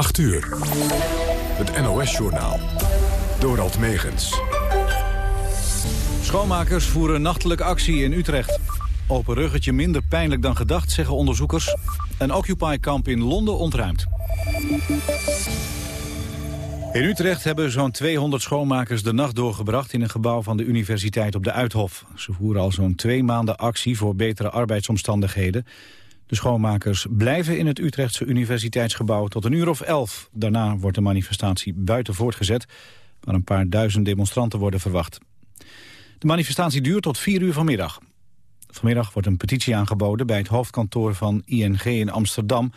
8 uur. Het NOS-journaal. Dorald Megens. Schoonmakers voeren nachtelijk actie in Utrecht. Open ruggetje minder pijnlijk dan gedacht, zeggen onderzoekers. Een Occupy-kamp in Londen ontruimd. In Utrecht hebben zo'n 200 schoonmakers de nacht doorgebracht... in een gebouw van de universiteit op de Uithof. Ze voeren al zo'n twee maanden actie voor betere arbeidsomstandigheden. De schoonmakers blijven in het Utrechtse universiteitsgebouw tot een uur of elf. Daarna wordt de manifestatie buiten voortgezet... waar een paar duizend demonstranten worden verwacht. De manifestatie duurt tot vier uur vanmiddag. Vanmiddag wordt een petitie aangeboden bij het hoofdkantoor van ING in Amsterdam...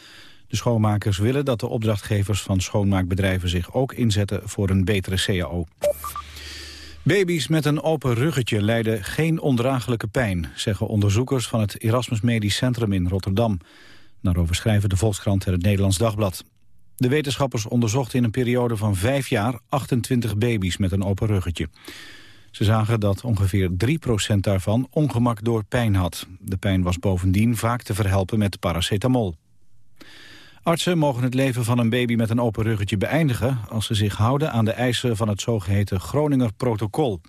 De schoonmakers willen dat de opdrachtgevers van schoonmaakbedrijven zich ook inzetten voor een betere CAO. Baby's met een open ruggetje lijden geen ondraaglijke pijn, zeggen onderzoekers van het Erasmus Medisch Centrum in Rotterdam. Daarover schrijven de Volkskrant en het Nederlands Dagblad. De wetenschappers onderzochten in een periode van vijf jaar 28 baby's met een open ruggetje. Ze zagen dat ongeveer 3% daarvan ongemak door pijn had. De pijn was bovendien vaak te verhelpen met paracetamol. Artsen mogen het leven van een baby met een open ruggetje beëindigen... als ze zich houden aan de eisen van het zogeheten Groninger protocol.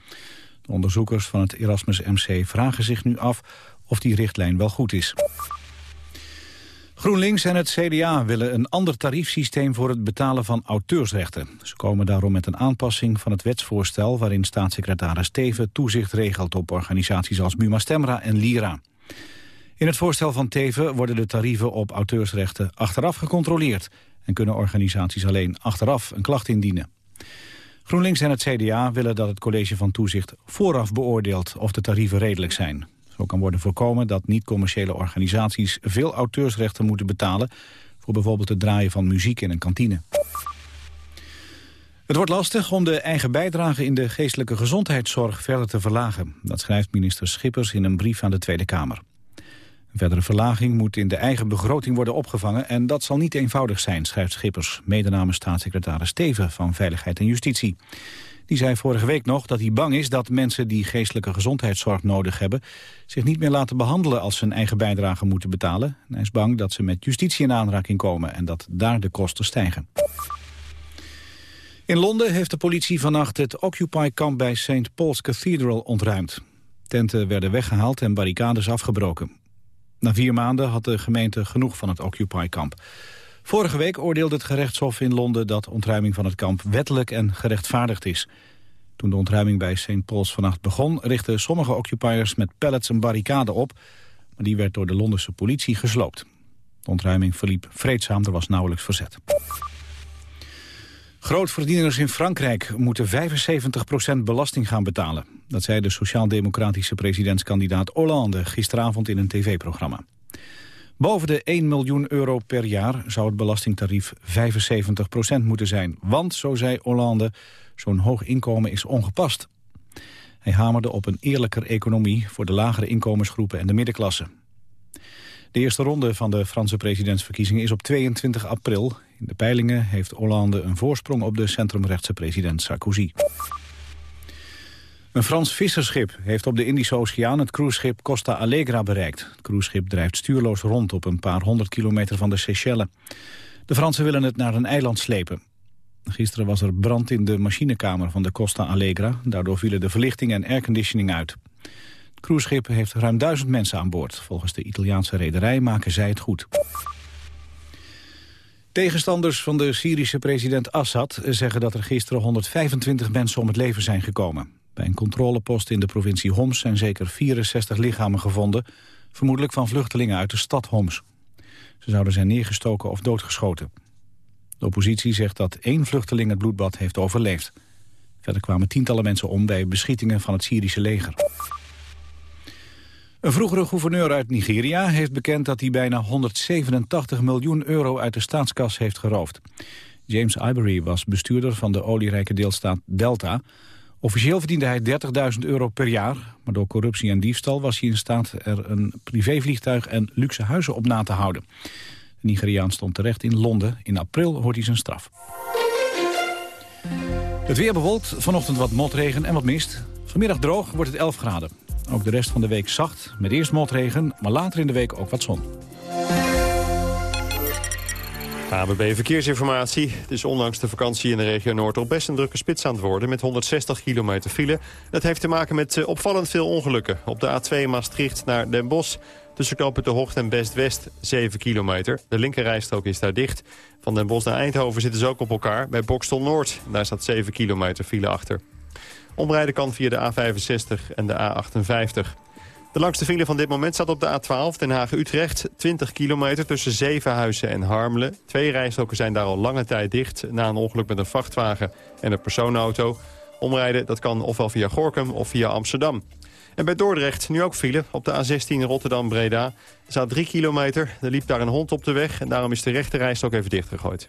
De onderzoekers van het Erasmus MC vragen zich nu af of die richtlijn wel goed is. GroenLinks en het CDA willen een ander tariefsysteem voor het betalen van auteursrechten. Ze komen daarom met een aanpassing van het wetsvoorstel... waarin staatssecretaris Teven toezicht regelt op organisaties als Buma Stemra en Lira. In het voorstel van Teven worden de tarieven op auteursrechten achteraf gecontroleerd... en kunnen organisaties alleen achteraf een klacht indienen. GroenLinks en het CDA willen dat het college van toezicht vooraf beoordeelt of de tarieven redelijk zijn. Zo kan worden voorkomen dat niet-commerciële organisaties veel auteursrechten moeten betalen... voor bijvoorbeeld het draaien van muziek in een kantine. Het wordt lastig om de eigen bijdrage in de geestelijke gezondheidszorg verder te verlagen. Dat schrijft minister Schippers in een brief aan de Tweede Kamer. Verdere verlaging moet in de eigen begroting worden opgevangen... en dat zal niet eenvoudig zijn, schrijft Schippers... mede namens staatssecretaris Steven van Veiligheid en Justitie. Die zei vorige week nog dat hij bang is dat mensen die geestelijke gezondheidszorg nodig hebben... zich niet meer laten behandelen als ze een eigen bijdrage moeten betalen. En hij is bang dat ze met justitie in aanraking komen en dat daar de kosten stijgen. In Londen heeft de politie vannacht het Occupy-kamp bij St. Paul's Cathedral ontruimd. Tenten werden weggehaald en barricades afgebroken. Na vier maanden had de gemeente genoeg van het Occupy-kamp. Vorige week oordeelde het gerechtshof in Londen dat ontruiming van het kamp wettelijk en gerechtvaardigd is. Toen de ontruiming bij St. Paul's vannacht begon, richtten sommige occupiers met pallets een barricade op, maar die werd door de Londense politie gesloopt. De ontruiming verliep vreedzaam, er was nauwelijks verzet. Grootverdieners in Frankrijk moeten 75% belasting gaan betalen. Dat zei de sociaal-democratische presidentskandidaat Hollande gisteravond in een tv-programma. Boven de 1 miljoen euro per jaar zou het belastingtarief 75% moeten zijn. Want, zo zei Hollande, zo'n hoog inkomen is ongepast. Hij hamerde op een eerlijker economie voor de lagere inkomensgroepen en de middenklasse. De eerste ronde van de Franse presidentsverkiezingen is op 22 april. In de peilingen heeft Hollande een voorsprong op de centrumrechtse president Sarkozy. Een Frans visserschip heeft op de Indische Oceaan het cruiseschip Costa Allegra bereikt. Het cruiseschip drijft stuurloos rond op een paar honderd kilometer van de Seychelles. De Fransen willen het naar een eiland slepen. Gisteren was er brand in de machinekamer van de Costa Allegra. Daardoor vielen de verlichting en airconditioning uit. Cruiseschip heeft ruim duizend mensen aan boord. Volgens de Italiaanse rederij maken zij het goed. Tegenstanders van de Syrische president Assad zeggen dat er gisteren 125 mensen om het leven zijn gekomen. Bij een controlepost in de provincie Homs zijn zeker 64 lichamen gevonden, vermoedelijk van vluchtelingen uit de stad Homs. Ze zouden zijn neergestoken of doodgeschoten. De oppositie zegt dat één vluchteling het bloedbad heeft overleefd. Verder kwamen tientallen mensen om bij beschietingen van het Syrische leger. Een vroegere gouverneur uit Nigeria heeft bekend dat hij bijna 187 miljoen euro uit de staatskas heeft geroofd. James Ivory was bestuurder van de olierijke deelstaat Delta. Officieel verdiende hij 30.000 euro per jaar, maar door corruptie en diefstal was hij in staat er een privévliegtuig en luxe huizen op na te houden. De Nigeriaan stond terecht in Londen. In april hoort hij zijn straf. Het weer bewolkt, vanochtend wat motregen en wat mist. Vanmiddag droog wordt het 11 graden. Ook de rest van de week zacht, met eerst motregen, maar later in de week ook wat zon. ABB Verkeersinformatie. Het is ondanks de vakantie in de regio Noord al best een drukke spits aan het worden... met 160 kilometer file. Dat heeft te maken met eh, opvallend veel ongelukken. Op de A2 Maastricht naar Den Bosch. Tussen knopen de Hoogte en Best-West 7 kilometer. De linkerrijstrook is daar dicht. Van Den Bosch naar Eindhoven zitten ze ook op elkaar. Bij Bokstel Noord, daar staat 7 kilometer file achter. Omrijden kan via de A65 en de A58. De langste file van dit moment staat op de A12 Den Haag-Utrecht. 20 kilometer tussen Zevenhuizen en Harmelen. Twee rijstroken zijn daar al lange tijd dicht... na een ongeluk met een vrachtwagen en een personenauto. Omrijden dat kan ofwel via Gorkum of via Amsterdam. En bij Dordrecht nu ook file op de A16 Rotterdam-Breda. Er staat 3 kilometer, er liep daar een hond op de weg... en daarom is de rechte rijstrook even dichtgegooid.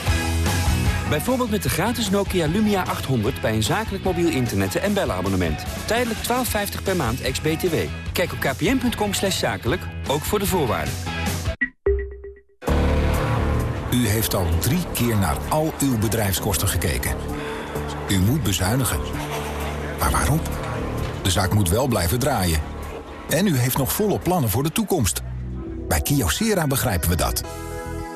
Bijvoorbeeld met de gratis Nokia Lumia 800 bij een zakelijk mobiel internet- en bellenabonnement. Tijdelijk 12,50 per maand ex-BTW. Kijk op kpn.com slash zakelijk, ook voor de voorwaarden. U heeft al drie keer naar al uw bedrijfskosten gekeken. U moet bezuinigen. Maar waarom? De zaak moet wel blijven draaien. En u heeft nog volle plannen voor de toekomst. Bij Kyocera begrijpen we dat.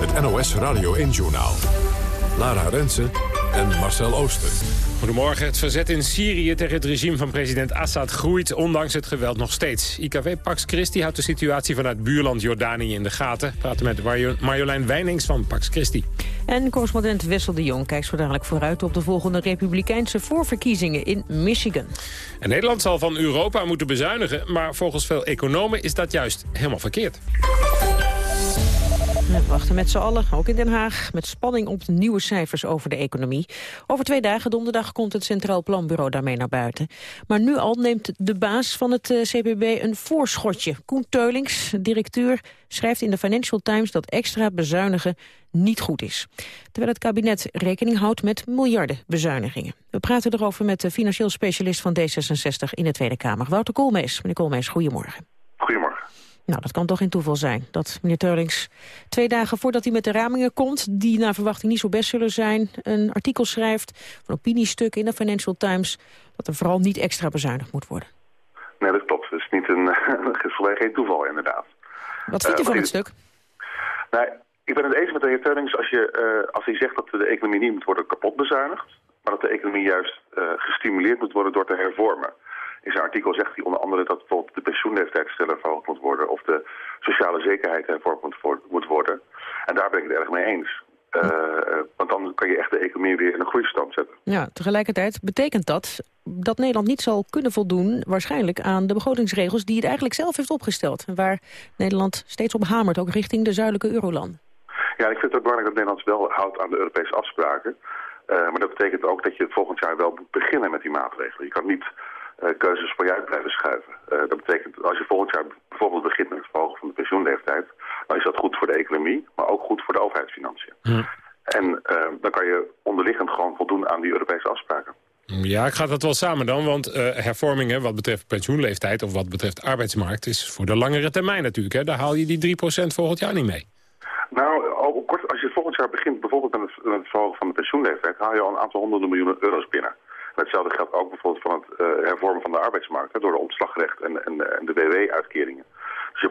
Het NOS Radio 1-journaal. Lara Rensen en Marcel Ooster. Goedemorgen. Het verzet in Syrië tegen het regime van president Assad groeit ondanks het geweld nog steeds. IKW Pax Christi houdt de situatie vanuit buurland Jordanië in de gaten. Praten met Marjolein Wijnings van Pax Christi. En correspondent Wessel de Jong kijkt zo dadelijk vooruit op de volgende republikeinse voorverkiezingen in Michigan. Nederland zal van Europa moeten bezuinigen, maar volgens veel economen is dat juist helemaal verkeerd. We wachten met z'n allen, ook in Den Haag, met spanning op de nieuwe cijfers over de economie. Over twee dagen, donderdag, komt het Centraal Planbureau daarmee naar buiten. Maar nu al neemt de baas van het eh, CPB een voorschotje. Koen Teulings, directeur, schrijft in de Financial Times dat extra bezuinigen niet goed is. Terwijl het kabinet rekening houdt met miljarden bezuinigingen. We praten erover met de financieel specialist van D66 in de Tweede Kamer, Wouter Koolmees. Meneer Koolmees, goedemorgen. Nou, dat kan toch geen toeval zijn. Dat meneer Teulings twee dagen voordat hij met de ramingen komt... die naar verwachting niet zo best zullen zijn... een artikel schrijft, een opiniestuk in de Financial Times... dat er vooral niet extra bezuinigd moet worden. Nee, dat klopt. Het is, niet een, het geen toeval, inderdaad. Wat vindt u Uh, van het stuk? Nou, ik ben het eens met de heer als, je, eh, als hij zegt dat de economie niet moet worden kapot bezuinigd... maar dat de economie juist eh, gestimuleerd moet worden door te hervormen. In zijn artikel zegt hij onder andere dat bijvoorbeeld de pensioenleeftijd sneller verhoogd moet worden... of de sociale zekerheid hervormd moet, worden. En daar ben ik het erg mee eens. Eh, eh, want dan kan je echt de economie weer in een groeistand zetten. Ja, tegelijkertijd betekent dat dat Nederland niet zal kunnen voldoen... waarschijnlijk aan de begrotingsregels die het eigenlijk zelf heeft opgesteld. En waar Nederland steeds op hamert, ook richting de zuidelijke eurolanden. Ja, ik vind het ook belangrijk dat Nederland wel houdt aan de Europese afspraken. Eh, maar dat betekent ook dat je volgend jaar wel moet beginnen met die maatregelen. Je kan niet keuzes voor je uit blijven schuiven. Eh, dat betekent als je volgend jaar bijvoorbeeld begint met het verhogen van de pensioenleeftijd... dan is dat goed voor de economie, maar ook goed voor de overheidsfinanciën. En eh, dan kan je onderliggend gewoon voldoen aan die Europese afspraken. Ja, ik ga dat wel samen dan, want eh, hervormingen wat betreft pensioenleeftijd... of wat betreft arbeidsmarkt is voor de langere termijn natuurlijk. Hè. Daar haal je die 3% volgend jaar niet mee. Nou, al kort, als je volgend jaar begint bijvoorbeeld met het, met het verhogen van de pensioenleeftijd... haal je al een aantal honderden miljoenen euro's binnen. En hetzelfde geldt ook bijvoorbeeld van het eh, hervormen van de arbeidsmarkt... Hè, door de ontslagrecht en, en, en de WW-uitkeringen. Dus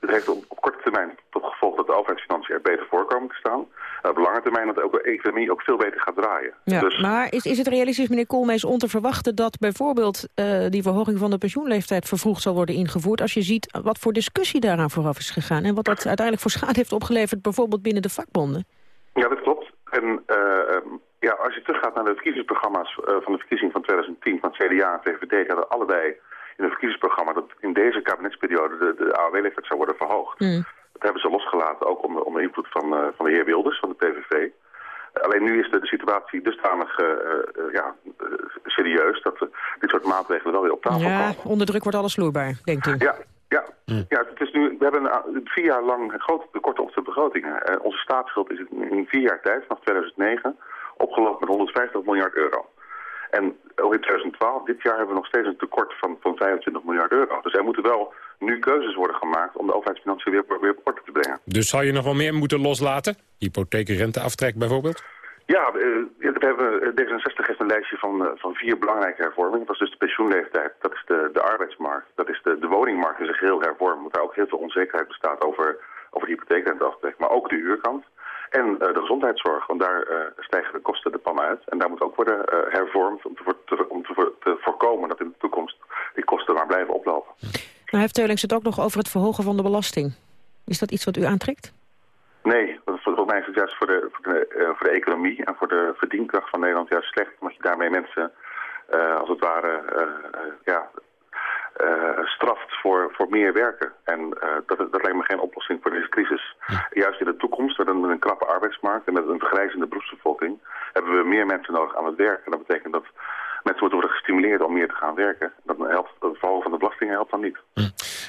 het heeft op, op, korte termijn tot gevolg dat de overheidsfinanciën er beter voor komen te staan. En op lange termijn dat ook de economie ook veel beter gaat draaien. Ja, dus... Maar is, is het realistisch, meneer Koolmees, om te verwachten dat bijvoorbeeld uh, die verhoging van de pensioenleeftijd vervroegd zal worden ingevoerd, als je ziet wat voor discussie daaraan vooraf is gegaan en wat dat uiteindelijk voor schade heeft opgeleverd, bijvoorbeeld binnen de vakbonden? Ja, dat klopt. En uh, ja, als je teruggaat naar de verkiezingsprogramma's uh, van de verkiezing van 2010 van het CDA en VVD, hadden allebei in het verkiezingsprogramma dat in deze kabinetsperiode de, de AOW-leeftijd zou worden verhoogd. Mm. Dat hebben ze losgelaten, ook om, om de invloed van, uh, van de heer Wilders, van de PVV. Alleen nu is de, de situatie dusdanig uh, uh, ja, serieus dat dit soort maatregelen wel weer op tafel ja, komen. Ja, onder druk wordt alles vloeibaar, denkt u? Ja, ja, ja het is nu, we hebben een, vier jaar lang grote tekorten op de begrotingen. onze staatsschuld is in vier jaar tijd, vanaf 2009, opgelopen met 150 miljard euro. En ook in 2012, dit jaar, hebben we nog steeds een tekort van, van 25 miljard euro. Dus er moeten wel nu keuzes worden gemaakt om de overheidsfinanciën weer, weer op orde te brengen. Dus zal je nog wel meer moeten loslaten? Hypotheekrenteaftrek bijvoorbeeld? Ja, uh, we hebben, D66 heeft een lijstje van, uh, van vier belangrijke hervormingen. Dat is dus de pensioenleeftijd, dat is de, de arbeidsmarkt, dat is de, de woningmarkt in zijn geheel hervormen. Want daar ook heel veel onzekerheid bestaat over, over de hypotheekrenteaftrek, maar ook de huurkant. En uh, de gezondheidszorg, want daar uh, stijgen de kosten de pan uit. En daar moet ook worden uh, hervormd om, te, om te, te, voorkomen dat in de toekomst die kosten maar blijven oplopen. Maar heeft Teulings het ook nog over het verhogen van de belasting? Is dat iets wat u aantrekt? Nee, volgens mij is het juist voor de, voor de, voor de economie en voor de verdienkracht van Nederland juist slecht. Omdat je daarmee mensen als het ware ja, straft voor, voor meer werken. En uh, dat, dat lijkt me geen oplossing voor deze crisis. Juist in de toekomst, met een, met een krappe arbeidsmarkt en met een vergrijzende beroepsbevolking, hebben we meer mensen nodig aan het werk. En dat betekent dat mensen moeten worden gestimuleerd om meer te gaan werken. Dat helpt, het verhogen van de belastingen helpt dan niet. Hm.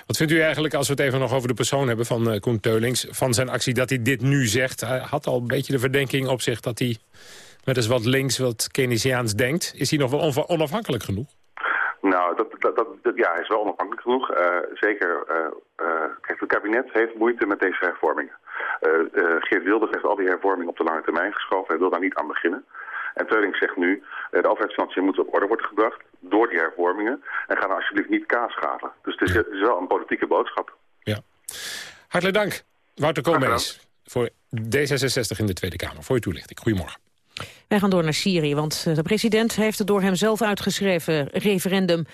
Wat vindt u eigenlijk, als we het even nog over de persoon hebben van uh, Koen Teulings, van zijn actie, dat hij dit nu zegt? Hij had al een beetje de verdenking op zich dat hij met eens wat links, wat Keynesiaans denkt. Is hij nog wel onafhankelijk genoeg? Nou, dat, dat, dat, ja, hij is wel onafhankelijk genoeg. Uh, zeker, uh, uh, kijk, het kabinet heeft moeite met deze hervormingen. Geert Wilders heeft al die hervormingen op de lange termijn geschoven. Hij wil daar niet aan beginnen. En Teuring zegt nu, de overheidsfinanciën moeten op orde worden gebracht door die hervormingen. En ga nou alsjeblieft niet kaas schaven. Dus het is, het is wel een politieke boodschap. Ja. Hartelijk dank, Wouter Koolmees, voor D66 in de Tweede Kamer, voor uw toelichting. Goedemorgen. Wij gaan door naar Syrië, want de president heeft het door hem zelf uitgeschreven referendum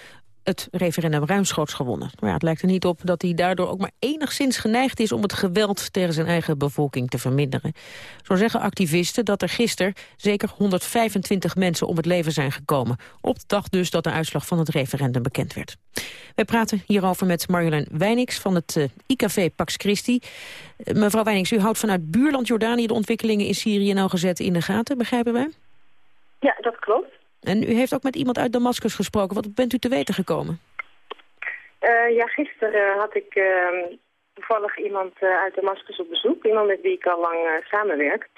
het referendum ruimschoots gewonnen. Maar ja, het lijkt er niet op dat hij daardoor ook maar enigszins geneigd is... om het geweld tegen zijn eigen bevolking te verminderen. Zo zeggen activisten dat er gisteren zeker 125 mensen om het leven zijn gekomen. Op de dag dus dat de uitslag van het referendum bekend werd. Wij praten hierover met Marjolein Wijnix van het uh, IKV Pax Christi. Uh, mevrouw Wijnix, u houdt vanuit buurland Jordanië de ontwikkelingen in Syrië nauwgezet in de gaten, begrijpen wij? Ja, dat klopt. En u heeft ook met iemand uit Damascus gesproken. Wat bent u te weten gekomen? Uh, ja, gisteren had ik uh, toevallig iemand uh, uit Damascus op bezoek. Iemand met wie ik al lang samenwerk.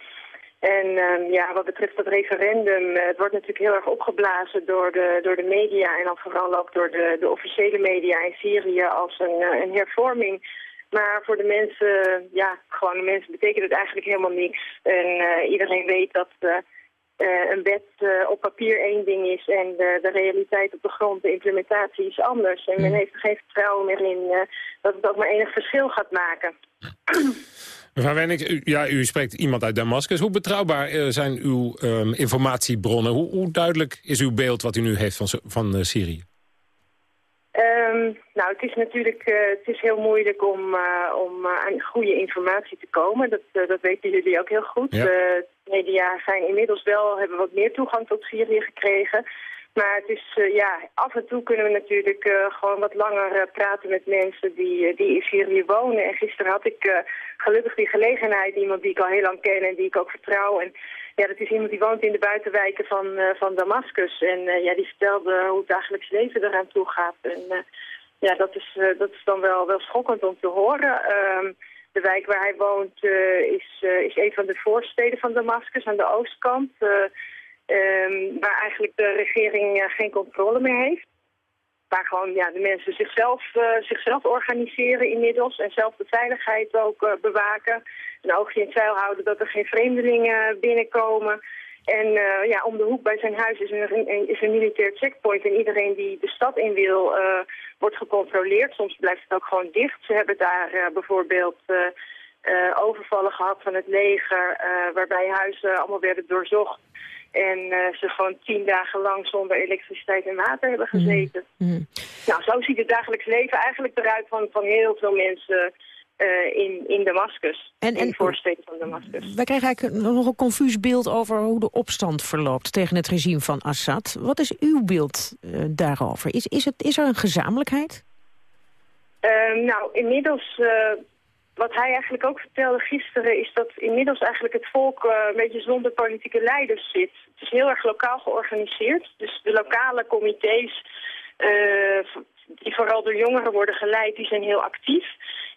En ehm, ja, wat betreft dat referendum, het wordt natuurlijk heel erg opgeblazen door de, door de media... en dan vooral ook door de, de officiële media in Syrië als een, een hervorming... Maar voor de mensen, ja, gewoon de mensen betekent het eigenlijk helemaal niks. En iedereen weet dat uh, een wet uh, op papier één ding is en de, de, realiteit op de grond, de implementatie is anders. En men heeft er geen vertrouwen meer in uh, dat het ook maar enig verschil gaat maken. Mevrouw Wenning, u, ja, u spreekt iemand uit Damascus. Hoe betrouwbaar zijn uw um, informatiebronnen? Hoe, hoe, duidelijk is uw beeld wat u nu heeft van, van Syrië? Um, nou, het is natuurlijk het is heel moeilijk om, om aan goede informatie te komen. Dat, dat weten jullie ook heel goed. Ja media zijn inmiddels wel, hebben wat meer toegang tot Syrië gekregen. Maar het is, uh, ja, af en toe kunnen we natuurlijk uh, gewoon wat langer uh, praten met mensen die, die in Syrië wonen. En gisteren had ik gelukkig die gelegenheid, iemand die ik al heel lang ken en die ik ook vertrouw. En ja, dat is iemand die woont in de buitenwijken van, van Damascus. En ja, die vertelde hoe het dagelijks leven eraan toe gaat. En ja, dat is, dat is dan wel, wel schokkend om te horen. Ehm, de wijk waar hij woont uh, is, uh, is een van de voorsteden van Damascus aan de oostkant. Uh, um, waar eigenlijk de regering geen controle meer heeft. Waar gewoon ja, de mensen zichzelf, zichzelf organiseren inmiddels. En zelf de veiligheid ook bewaken. Een oogje in het zeil houden dat er geen vreemdelingen binnenkomen. En uh, ja, om de hoek bij zijn huis is een, is een militair checkpoint. En iedereen die de stad in wil, uh, wordt gecontroleerd. Soms blijft het ook gewoon dicht. Ze hebben daar uh, bijvoorbeeld overvallen gehad van het leger... waarbij huizen allemaal werden doorzocht. En ze gewoon tien dagen lang zonder elektriciteit en water hebben gezeten. Mm. Nou, zo ziet het dagelijks leven eigenlijk eruit van, van heel veel mensen uh, in, in Damascus. En, in de voorsteden van Damascus. Wij krijgen eigenlijk nog een confuus beeld over hoe de opstand verloopt tegen het regime van Assad. Wat is uw beeld uh, daarover? Is, is, het, is er een gezamenlijkheid? Uh, nou, inmiddels, uh, wat hij eigenlijk ook vertelde gisteren... is dat inmiddels eigenlijk het volk een beetje zonder politieke leiders zit. Het is heel erg lokaal georganiseerd. Dus de lokale comité's, die vooral door jongeren worden geleid, die zijn heel actief...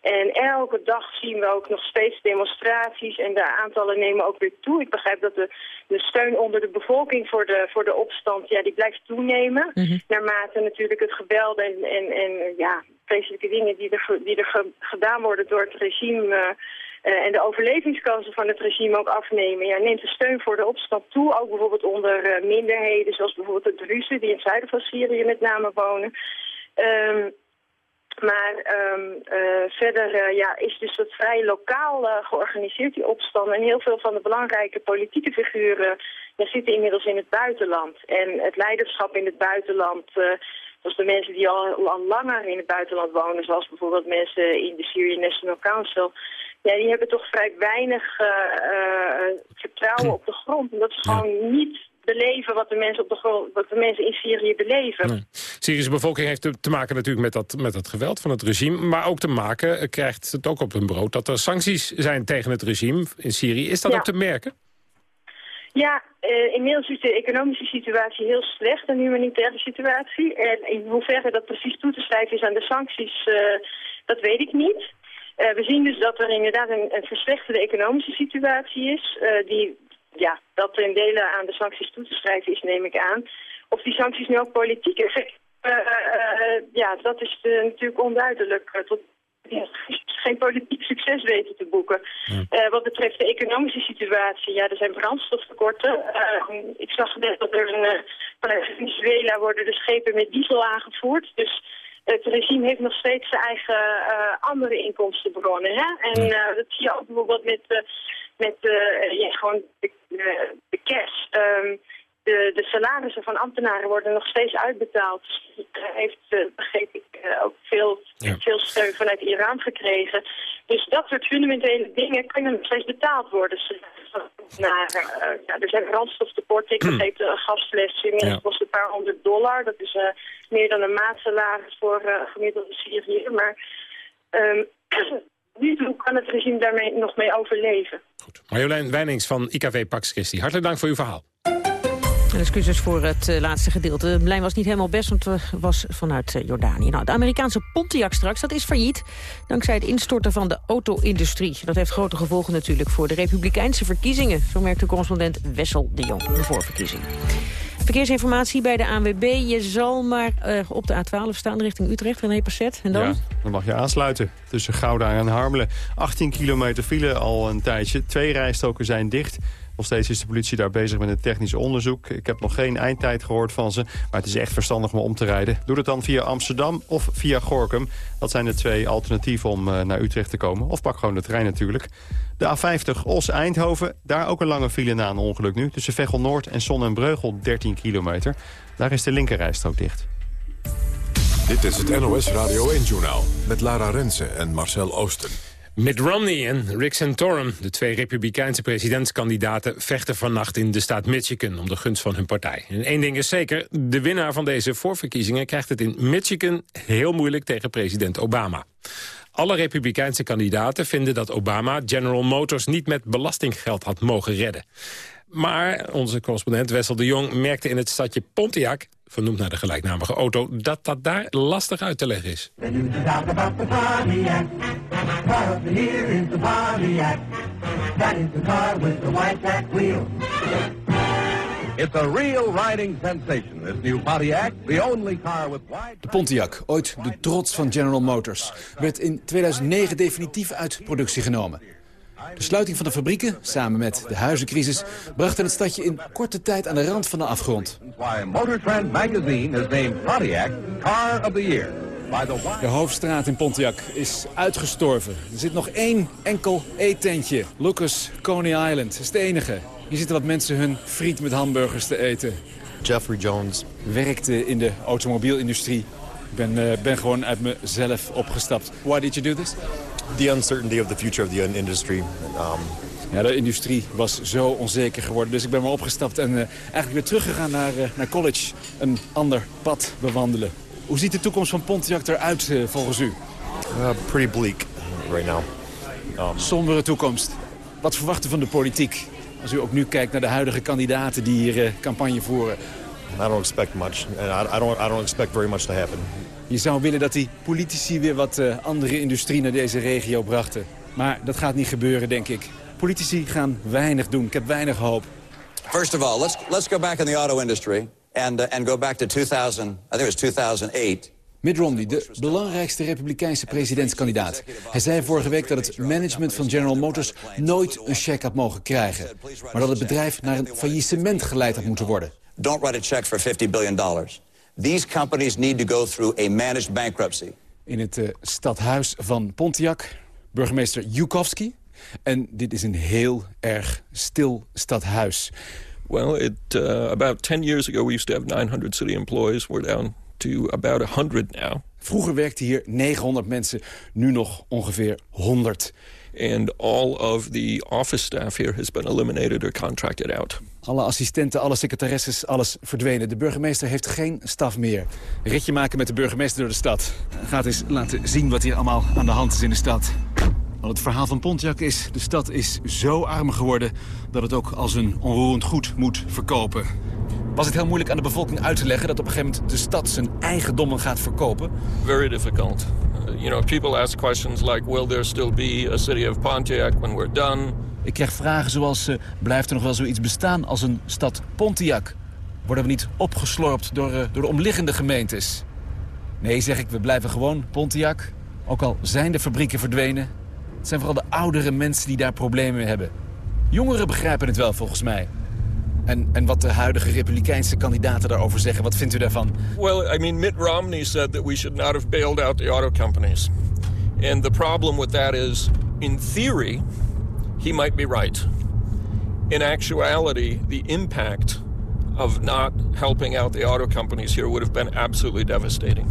En elke dag zien we ook nog steeds demonstraties en de aantallen nemen ook weer toe. Ik begrijp dat de, de steun onder de bevolking voor de, voor de opstand, ja, die blijft toenemen. Mm Naarmate natuurlijk het geweld en, en, en ja, vreselijke dingen die er, die er gedaan worden door het regime... Uh, en de overlevingskansen van het regime ook afnemen. Ja, neemt de steun voor de opstand toe, ook bijvoorbeeld onder uh, minderheden, zoals bijvoorbeeld de Druzen, die in het zuiden van Syrië met name wonen. Um, maar um, uh, verder uh, ja, is dus dat vrij lokaal uh, georganiseerd, die opstand. En heel veel van de belangrijke politieke figuren ja, zitten inmiddels in het buitenland. En het leiderschap in het buitenland, zoals de mensen die al, al langer in het buitenland wonen... zoals bijvoorbeeld mensen in de Syrian National Council... Ja, die hebben toch vrij weinig vertrouwen op de grond. En dat is gewoon niet beleven wat de mensen, op de, wat de mensen in Syrië beleven. Nee. Syrische bevolking heeft te, maken natuurlijk met dat, met dat geweld van het regime. Maar ook te maken, eh, krijgt het ook op hun brood, dat er sancties zijn tegen het regime in Syrië. Is dat ook te merken? Ja, uh, inmiddels is de economische situatie heel slecht, de humanitaire situatie. En in hoeverre dat precies toe te schrijven is aan de sancties, uh, dat weet ik niet. Uh, we zien dus dat er inderdaad een, een verslechterde economische situatie is, die ja, dat in delen aan de sancties toe te schrijven is, neem ik aan. Of die sancties nu ook politiek effect uh, uh, ja, dat is natuurlijk onduidelijk. tot geen politiek succes weten te boeken. Ja. wat betreft de economische situatie, ja, er zijn brandstoftekorten. ik zag net dat er een, vanuit Venezuela worden de schepen met diesel aangevoerd. Dus het regime heeft nog steeds zijn eigen andere inkomstenbronnen. Hè? En dat zie je ook bijvoorbeeld met met uh, ja, gewoon de, de, cash. Um, de, de salarissen van ambtenaren worden nog steeds uitbetaald. Dus heeft, uh, begreep ik, uh, ook veel, veel steun vanuit Iran gekregen. Dus dat soort fundamentele dingen kunnen nog steeds betaald worden. Naar, uh, ja, er zijn brandstoftekorten. Ik begreep de gasfles inmiddels ja. kost een paar honderd dollar. Dat is meer dan een maatsalaris voor gemiddelde Syrië. Maar um, nu toe kan het regime daarmee nog mee overleven. Goed. Marjolein Wijnings van IKV Pax Christi. Hartelijk dank voor uw verhaal. En excuses voor het uh, laatste gedeelte. De lijn was niet helemaal best, want het was vanuit uh, Jordanië. Nou, de Amerikaanse Pontiac straks, dat is failliet. Dankzij het instorten van de auto-industrie. Dat heeft grote gevolgen natuurlijk voor de republikeinse verkiezingen. Zo merkte correspondent Wessel de Jong, de voorverkiezingen. Verkeersinformatie bij de ANWB. Je zal maar uh, op de A12 staan richting Utrecht, René Passet. En dan? Dan mag je aansluiten tussen Gouda en Harmelen. 18 kilometer file al een tijdje. Twee rijstoken zijn dicht. Nog steeds is de politie daar bezig met een technisch onderzoek. Ik heb nog geen eindtijd gehoord van ze. Maar het is echt verstandig om om te rijden. Doe het dan via Amsterdam of via Gorkum. Dat zijn de twee alternatieven om uh, naar Utrecht te komen. Of pak gewoon de trein natuurlijk. De A50 Os-Eindhoven. Daar ook een lange file na een ongeluk nu. Tussen Veghel Noord en Son en Breugel 13 kilometer. Daar is de linkerrijstrook dicht. Dit is het NOS Radio 1-journaal. Met Lara Rensen en Marcel Oosten. Mitt Romney en Rick Santorum, de twee republikeinse presidentskandidaten... vechten vannacht in de staat Michigan om de gunst van hun partij. En één ding is zeker, de winnaar van deze voorverkiezingen... krijgt het in Michigan heel moeilijk tegen president Obama. Alle republikeinse kandidaten vinden dat Obama General Motors... niet met belastinggeld had mogen redden. Maar onze correspondent Wessel de Jong merkte in het stadje Pontiac vernoemd naar de gelijknamige auto, dat dat daar lastig uit te leggen is. De Pontiac, ooit de trots van General Motors, werd in 2009 definitief uit productie genomen. De sluiting van de fabrieken, samen met de huizencrisis... brachten het stadje in korte tijd aan de rand van de afgrond. De hoofdstraat in Pontiac is uitgestorven. Er zit nog één enkel eetentje. Lucas Coney Island is het enige. Hier zitten wat mensen hun friet met hamburgers te eten. Jeffrey Jones. Werkte in de automobielindustrie. Ik ben, uh, ben gewoon uit mezelf opgestapt. Why did you do this? The uncertainty of the future of the industry. Um... Ja, de industrie was zo onzeker geworden. Dus ik ben maar opgestapt en uh, eigenlijk weer teruggegaan naar, uh, naar college. Een ander pad bewandelen. Hoe ziet de toekomst van Pontiac eruit volgens u? Uh, pretty bleak right now. Um... Sombere toekomst. Wat verwachten van de politiek? Als u ook nu kijkt naar de huidige kandidaten die hier uh, campagne voeren. I don't expect much. I, I, don't, I don't expect very much to happen. Je zou willen dat die politici weer wat uh, andere industrie naar deze regio brachten. Maar dat gaat niet gebeuren, denk ik. Politici gaan weinig doen. Ik heb weinig hoop. First of all, let's, let's go back in the auto industry and, uh, and go back to 2000, I think it was 2008. Mitt Romney, de belangrijkste republikeinse presidentskandidaat. Hij zei vorige week dat het management van General Motors nooit een cheque had mogen krijgen. Maar dat het bedrijf naar een faillissement geleid had moeten worden. Don't write a check for 50 billion dollars. These companies need to go through a managed bankruptcy. In het uh, stadhuis van Pontiac, burgemeester Yukowski. En dit is een heel erg stil stadhuis. Well, it, uh, about 10 years ago we used to have 900 city employees. We're down to about 100 now. Vroeger werkten hier 900 mensen, nu nog ongeveer 100. And all of the office staff here has been eliminated or contracted out. Alle assistenten, alle secretaresses, alles verdwenen. De burgemeester heeft geen staf meer. Ritje maken met de burgemeester door de stad. Gaat eens laten zien wat hier allemaal aan de hand is in de stad. Want het verhaal van Pontiac is, de stad is zo arm geworden... dat het ook als een onroerend goed moet verkopen. Was het heel moeilijk aan de bevolking uit te leggen... dat op een gegeven moment de stad zijn eigendommen gaat verkopen? Very difficult. Uh, you know, people ask questions like... will there still be a city of Pontiac when we're done? Ik krijg vragen zoals... Uh, blijft er nog wel zoiets bestaan als een stad Pontiac? Worden we niet opgeslorpt door, uh, door de omliggende gemeentes? Nee, zeg ik, we blijven gewoon Pontiac. Ook al zijn de fabrieken verdwenen... Het zijn vooral de oudere mensen die daar problemen mee hebben. Jongeren begrijpen het wel, volgens mij. En, en wat de huidige republikeinse kandidaten daarover zeggen, wat vindt u daarvan? Well, I mean, Mitt Romney said that we should not have bailed out the auto companies. And the problem with that is, in theory, he might be right. In actuality, the impact of not helping out the auto companies here would have been absolutely devastating.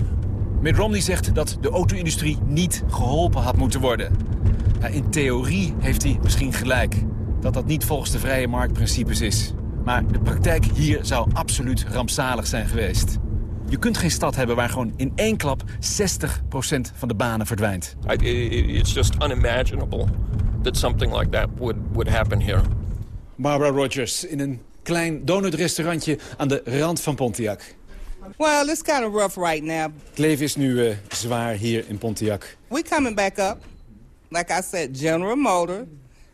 Mitt Romney zegt dat de auto-industrie niet geholpen had moeten worden. Ja, in theorie heeft hij misschien gelijk. Dat dat niet volgens de vrije marktprincipes is. Maar de praktijk hier zou absoluut rampzalig zijn geweest. Je kunt geen stad hebben waar gewoon in één klap 60% van de banen verdwijnt. It's just unimaginable that something like that would, would happen here. Barbara Rogers in een klein donutrestaurantje aan de rand van Pontiac. Well, it's kind of rough right now. Het leven is nu uh, zwaar hier in Pontiac. We coming back up. Like I said, General Motor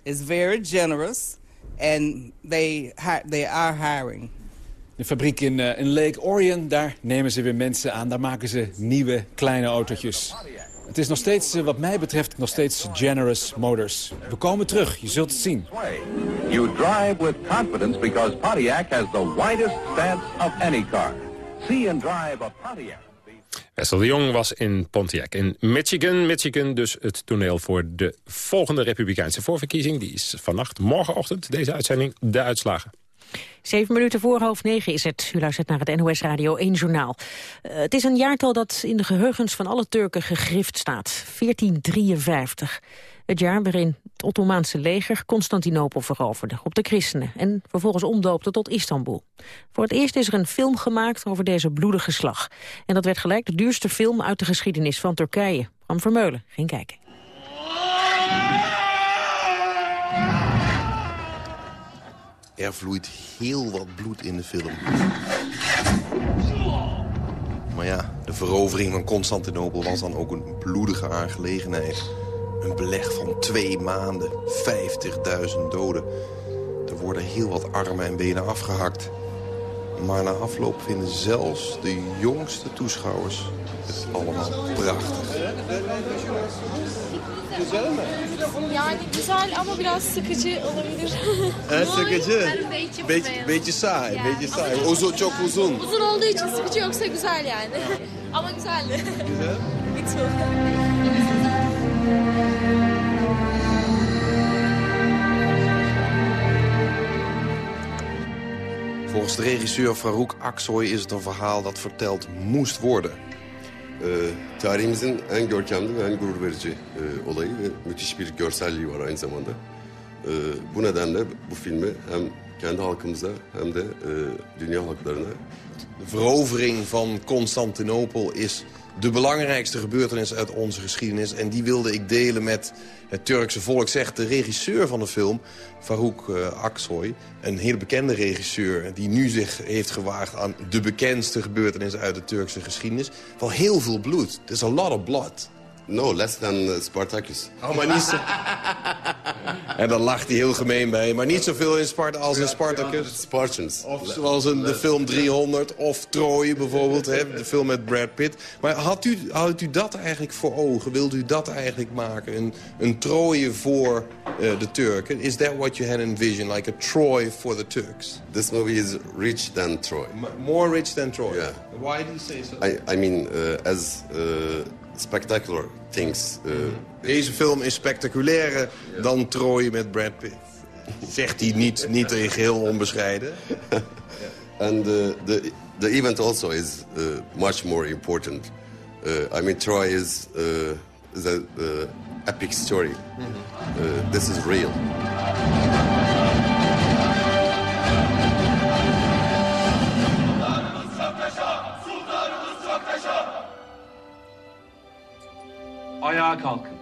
is very generous and they, they are hiring. De fabriek in, uh, in Lake Orion, daar nemen ze weer mensen aan. Daar maken ze nieuwe kleine autootjes. Het is nog steeds, uh, wat mij betreft, nog steeds Generous Motors. We komen terug, je zult het zien. You drive with confidence because Pontiac has the widest stance of any car. See and drive a Pontiac. Wessel de Jong was in Pontiac in Michigan. Michigan dus het toneel voor de volgende republikeinse voorverkiezing. Die is vannacht, morgenochtend, deze uitzending, de uitslagen. Zeven minuten voor half negen is het. U luistert naar het NOS Radio 1 Journaal. Uh, het is een jaartal dat in de geheugens van alle Turken gegrift staat. 1453. Het jaar waarin het Ottomaanse leger Constantinopel veroverde op de christenen en vervolgens omdoopte tot Istanbul. Voor het eerst is er een film gemaakt over deze bloedige slag. En dat werd gelijk de duurste film uit de geschiedenis van Turkije. Bram Vermeulen ging kijken. Er vloeit heel wat bloed in de film. Maar ja, de verovering van Constantinopel was dan ook een bloedige aangelegenheid. Een beleg van twee maanden, 50.000 doden. Er worden heel wat armen en benen afgehakt. Maar na afloop vinden zelfs de jongste toeschouwers het allemaal prachtig. Yani güzel ama biraz sıkıcı olabilir. Ha, sıkıcı. Hiç Beetje, beetje saai, beetje saai. Uzun, çok uzun. Uzun olduğu için sıkıcı yoksa güzel yani. ama güzeldi. Güzel. Volgens de regisseur Farouk Aksoy is het een verhaal dat verteld moest worden. tarihimizin en görkemli ve en gurur verici e, olayı ve müthiş bir görselliği var aynı zamanda. E, bu nedenle bu filmi hem kendi halkımıza hem de e, dünya halklarına De verovering van Constantinopel is de belangrijkste gebeurtenis uit onze geschiedenis. En die wilde ik delen met het Turkse volk, zegt de regisseur van de film, Farouk uh, Aksoy. Een heel bekende regisseur die nu zich heeft gewaagd aan de bekendste gebeurtenis uit de Turkse geschiedenis. Wel heel veel bloed. There's a lot of blood. No, less than uh, Spartacus. Oh, maar niet zo... en dan lacht hij heel gemeen bij. Maar niet zoveel in Sparta als in Spartacus. Spartans. Of zoals in de film 300 of Troje bijvoorbeeld, hè, de film met Brad Pitt. Maar had u, had u dat eigenlijk voor ogen? Wilde u dat eigenlijk maken? Een, een Troje voor uh, de Turken? Is that what you had envisioned, like a Troy for the Turks? This movie is rich than Troy. M more rich than Troy? Yeah. Why do you say so? I, I mean, uh, as uh, spectacular things. Uh, Deze film is spectaculairder dan Troy met Brad Pitt. Zegt hij niet, niet in geheel onbescheiden. and uh, the, the event also is uh, much more important. Uh, I mean, Troy is, uh, is a uh, epic story. Uh, this is real. Ayağa kalkın.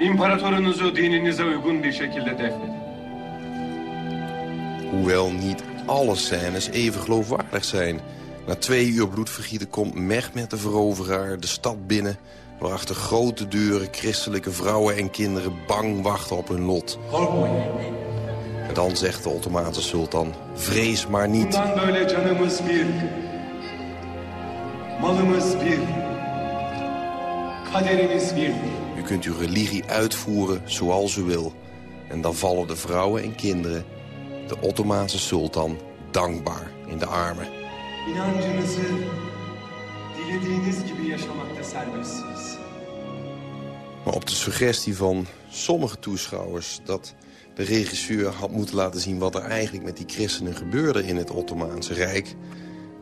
İmparatorunuzu dininize uygun bir şekilde defnedin. Hoewel niet alle scènes even geloofwaardig zijn. Na twee uur bloedvergieten komt Mehmet de veroveraar de stad binnen... waar achter grote deuren christelijke vrouwen en kinderen bang wachten op hun lot. En dan zegt de Ottomaanse sultan, vrees maar niet. Malımız bir. Kaderimiz bir. U kunt uw religie uitvoeren zoals u wil. En dan vallen de vrouwen en kinderen de Ottomaanse sultan dankbaar in de armen. İnancınızı dilediğiniz gibi yaşamakta serbestsiniz. Maar op de suggestie van sommige toeschouwers... dat de regisseur had moeten laten zien wat er eigenlijk met die christenen gebeurde in het Ottomaanse Rijk...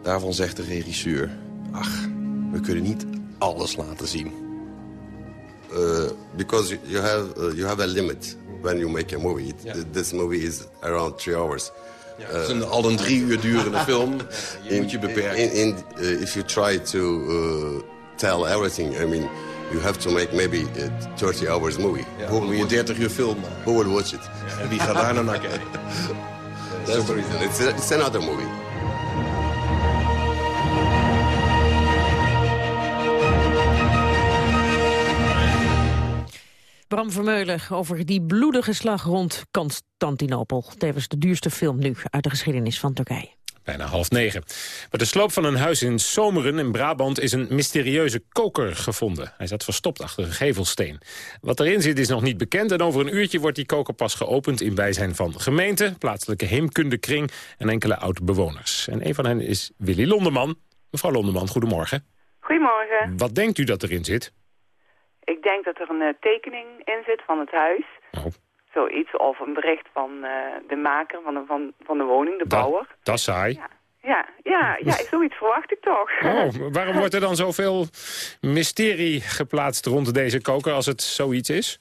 daarvan zegt de regisseur... ach, we kunnen niet alles laten zien. Uh, because you have, uh, you have a limit when you make a movie. It, Ja. This movie is around three hours. het is een al een drie uur durende film. Je moet je beperken. In, in, uh, if you try to uh, tell everything, I mean, you have to make maybe a 30 hours movie. Hoe moet je 30 uur film maken? Who will watch it? En wie gaat daar nou naar kijken? That's the reason. It's, it's another movie. Bram Vermeulen over die bloedige slag rond Constantinopel. Tevens de duurste film nu uit de geschiedenis van Turkije. Bijna half negen. Bij de sloop van een huis in Zomeren in Brabant is een mysterieuze koker gevonden. Hij zat verstopt achter een gevelsteen. Wat erin zit is nog niet bekend en over een uurtje wordt die koker pas geopend in bijzijn van gemeente, plaatselijke heemkundekring en enkele oude bewoners. En een van hen is Willy Londerman. Mevrouw Londerman, goedemorgen. Goedemorgen. Wat denkt u dat erin zit? Ik denk dat er een eh, tekening in zit van het huis. Oh. Zoiets, of een bericht van eh, de maker van de, van, van de woning, de bouwer. Dat is saai. Ja, ja, ja, zoiets verwacht ik toch. Oh, waarom wordt er dan zoveel mysterie geplaatst rond deze koker als het zoiets is?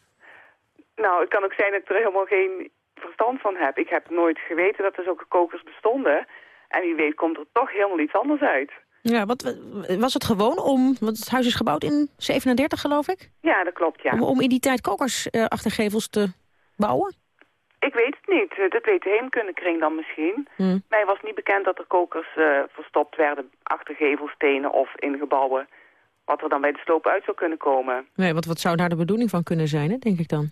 Nou, het kan ook zijn dat ik er helemaal geen verstand van heb. Ik heb nooit geweten dat er zulke kokers bestonden. En wie weet komt er toch helemaal iets anders uit. Ja, wat, was het gewoon om, want het huis is gebouwd in 37 geloof ik? Ja, dat klopt, ja. Om, om in die tijd kokers eh, achter gevels te bouwen? Ik weet het niet. Eh, Dat weet de heemkundekring dan misschien. Hmm. Mij was niet bekend dat er kokers eh, verstopt werden achter gevelstenen of in gebouwen. Wat er dan bij de sloop uit zou kunnen komen. Nee, want wat zou daar de bedoeling van kunnen zijn, hè, denk ik dan?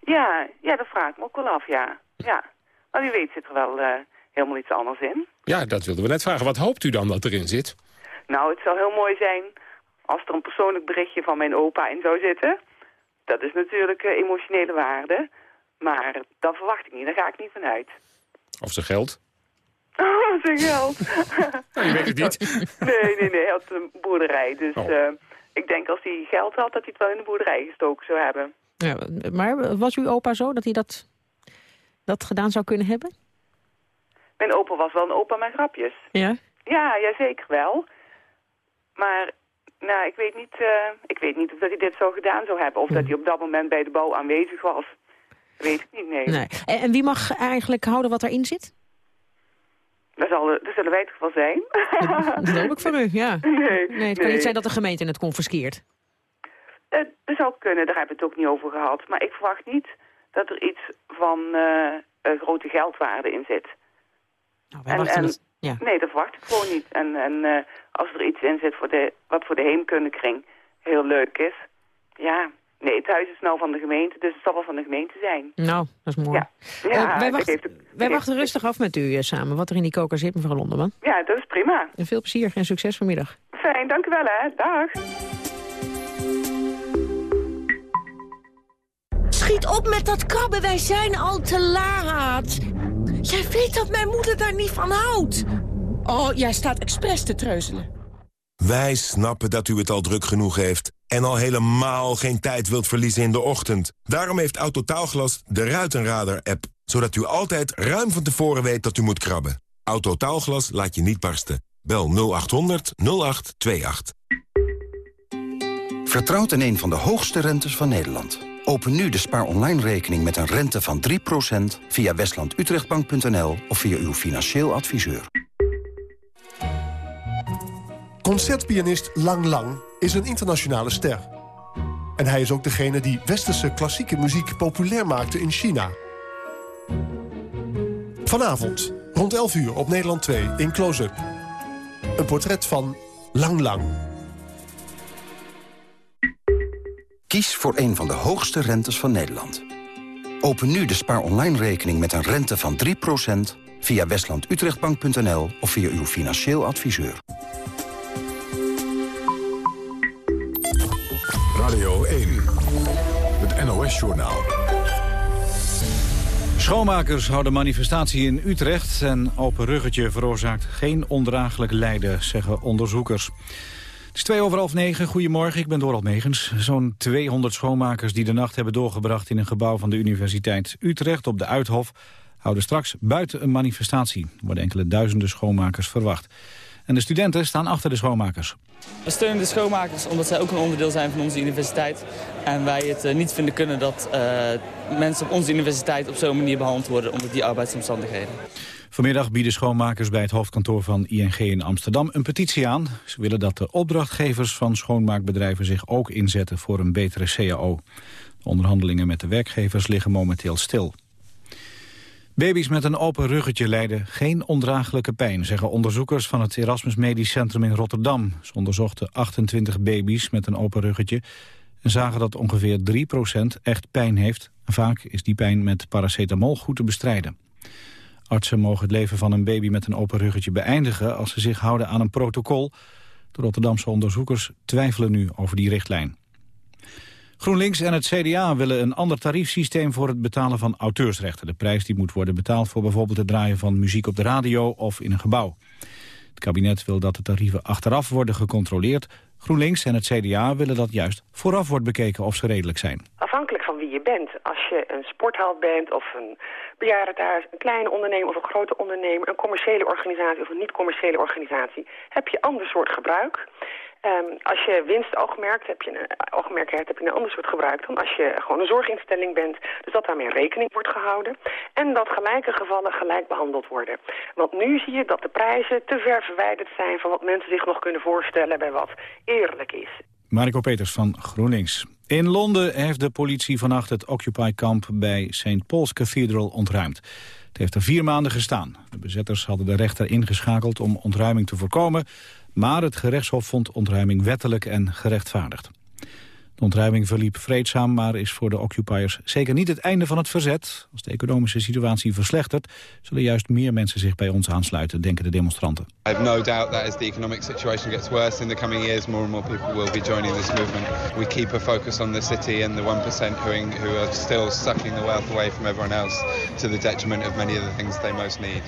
Ja, ja, dat vraag ik me ook wel af, ja. Ja, Maar wie weet zit er wel helemaal iets anders in. Ja, dat wilden we net vragen. Wat hoopt u dan dat erin zit? Nou, het zou heel mooi zijn als er een persoonlijk berichtje van mijn opa in zou zitten. Dat is natuurlijk eh, emotionele waarde. Maar dat verwacht ik niet, daar ga ik niet van uit. Of zijn geld? Oh, zijn geld. Nou, je weet het niet. nee, nee, nee, hij had een boerderij. Dus Oh. eh, ik denk als hij geld had, dat hij het wel in de boerderij gestoken zou hebben. Ja, maar was uw opa zo dat hij dat, dat gedaan zou kunnen hebben? Mijn opa was wel een opa met grapjes. Ja? Ja, ja zeker wel. Maar nou, ik, weet niet, eh, ik weet niet of dat hij dit zo gedaan zou hebben. Of dat hij op dat moment bij de bouw aanwezig was. Dat weet ik niet, nee. Nee. En, en wie mag eigenlijk houden wat erin zit? Dat, zal, dat zullen wij toch wel zijn? Dat hoop ik voor u, ja. Nee, Nee, het kan niet zijn dat de gemeente het confiskeert. Dat zou kunnen, daar hebben we het ook niet over gehad. Maar ik verwacht niet dat er iets van eh, grote geldwaarde in zit. Nou, wij het- ja. Nee, dat verwacht ik gewoon niet. En, en eh, als er iets in zit voor de, wat voor de heemkundekring heel leuk is... Ja, nee, het huis is nou van de gemeente, dus het zal wel van de gemeente zijn. Nou, dat is mooi. Ja, Eh, wij wachten rustig af met u eh, samen, wat er in die koker zit, mevrouw Londerman. ja, dat is prima. En veel plezier en succes vanmiddag. Fijn, dank u wel hè. Dag. Schiet op met dat krabben, wij zijn al te laat. Jij weet dat mijn moeder daar niet van houdt. Oh, jij staat expres te treuzelen. Wij snappen dat u het al druk genoeg heeft... en al helemaal geen tijd wilt verliezen in de ochtend. Daarom heeft Autotaalglas de Ruitenradar-app... zodat u altijd ruim van tevoren weet dat u moet krabben. Autotaalglas laat je niet barsten. Bel 0800 0828. Vertrouwt in een van de hoogste rentes van Nederland. Open nu de spaar online rekening met een rente van 3% via westlandutrechtbank.nl of via uw financieel adviseur. Concertpianist Lang Lang is een internationale ster. En hij is ook degene die westerse klassieke muziek populair maakte in China. Vanavond, rond 11 uur op Nederland 2 in Close-Up. Een portret van Lang Lang. Kies voor een van de hoogste rentes van Nederland. Open nu de spaar online rekening met een rente van 3% via westlandutrechtbank.nl of via uw financieel adviseur. Radio 1, het NOS-journaal. Schoonmakers houden manifestatie in Utrecht en open ruggetje veroorzaakt geen ondraaglijk lijden, zeggen onderzoekers. Het is twee over half negen. Goedemorgen, ik ben Dorald Megens. Zo'n 200 schoonmakers die de nacht hebben doorgebracht in een gebouw van de Universiteit Utrecht op de Uithof houden straks buiten een manifestatie. Er worden enkele duizenden schoonmakers verwacht. En de studenten staan achter de schoonmakers. We steunen de schoonmakers omdat zij ook een onderdeel zijn van onze universiteit. En wij het eh, niet vinden kunnen dat eh, mensen op onze universiteit op zo'n manier behandeld worden onder die arbeidsomstandigheden. Vanmiddag bieden schoonmakers bij het hoofdkantoor van ING in Amsterdam een petitie aan. Ze willen dat de opdrachtgevers van schoonmaakbedrijven zich ook inzetten voor een betere CAO. De onderhandelingen met de werkgevers liggen momenteel stil. Baby's met een open ruggetje lijden geen ondraaglijke pijn, zeggen onderzoekers van het Erasmus Medisch Centrum in Rotterdam. Ze onderzochten 28 baby's met een open ruggetje en zagen dat ongeveer 3% echt pijn heeft. Vaak is die pijn met paracetamol goed te bestrijden. Artsen mogen het leven van een baby met een open ruggetje beëindigen als ze zich houden aan een protocol. De Rotterdamse onderzoekers twijfelen nu over die richtlijn. GroenLinks en het CDA willen een ander tariefsysteem voor het betalen van auteursrechten. De prijs die moet worden betaald voor bijvoorbeeld het draaien van muziek op de radio of in een gebouw. Het kabinet wil dat de tarieven achteraf worden gecontroleerd. GroenLinks en het CDA willen dat juist vooraf wordt bekeken of ze redelijk zijn. Afhankelijk van wie je bent. Als je een sporthal bent of een bejaardentehuis, een kleine ondernemer of een grote ondernemer, een commerciële organisatie of een niet-commerciële organisatie, heb je ander soort gebruik. Ehm, als je winstoogmerk heb je een, oogmerk hebt, heb je een ander soort gebruik dan als je gewoon een zorginstelling bent. Dus dat daarmee rekening wordt gehouden. En dat gelijke gevallen gelijk behandeld worden. Want nu zie je dat de prijzen te ver verwijderd zijn van wat mensen zich nog kunnen voorstellen bij wat eerlijk is. Mariko Peters van GroenLinks. In Londen heeft de politie vannacht het Occupy-kamp bij St. Paul's Cathedral ontruimd. Het heeft er vier maanden gestaan. De bezetters hadden de rechter ingeschakeld om ontruiming te voorkomen... maar het gerechtshof vond ontruiming wettelijk en gerechtvaardigd. De ontruiming verliep vreedzaam, maar is voor de occupiers zeker niet het einde van het verzet. Als de economische situatie verslechtert, zullen juist meer mensen zich bij ons aansluiten, denken de demonstranten. I have no doubt that as the economic situation gets worse in the coming years, more and more people will be joining this movement. We keep a focus on the city and the 1% who, who are still sucking the wealth away from everyone else to the detriment of many of the things they most need.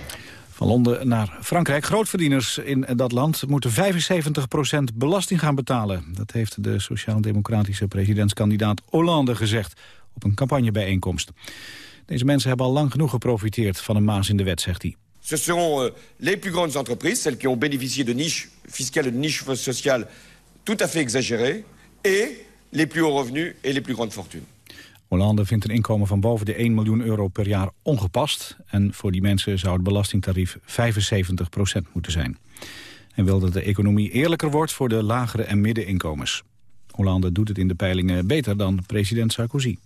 Van Londen naar Frankrijk. Grootverdieners in dat land moeten 75% belasting gaan betalen. Dat heeft de sociaal-democratische presidentskandidaat Hollande gezegd op een campagnebijeenkomst. Deze mensen hebben al lang genoeg geprofiteerd van een maas in de wet, zegt hij. Ce sont euh, les plus grandes entreprises, celles qui ont bénéficié de niches fiscales, de niches sociales tout à fait exagérées, et les plus hauts revenus et les plus grandes fortunes. Hollande vindt een inkomen van boven de 1 miljoen euro per jaar ongepast. En voor die mensen zou het belastingtarief 75% moeten zijn. En wil dat de economie eerlijker wordt voor de lagere en middeninkomens. Hollande doet het in de peilingen beter dan president Sarkozy.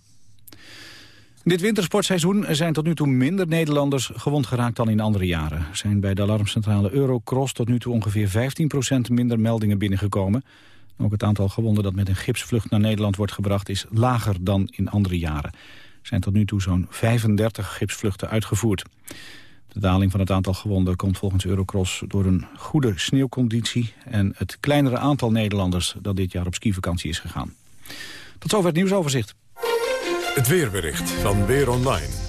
Dit wintersportseizoen zijn tot nu toe minder Nederlanders gewond geraakt dan in andere jaren. Zijn bij de alarmcentrale Eurocross tot nu toe ongeveer 15% minder meldingen binnengekomen. Ook het aantal gewonden dat met een gipsvlucht naar Nederland wordt gebracht is lager dan in andere jaren. Er zijn tot nu toe zo'n 35 gipsvluchten uitgevoerd. De daling van het aantal gewonden komt volgens Eurocross door een goede sneeuwconditie en het kleinere aantal Nederlanders dat dit jaar op skivakantie is gegaan. Tot zover het nieuwsoverzicht. Het weerbericht van Weer Online.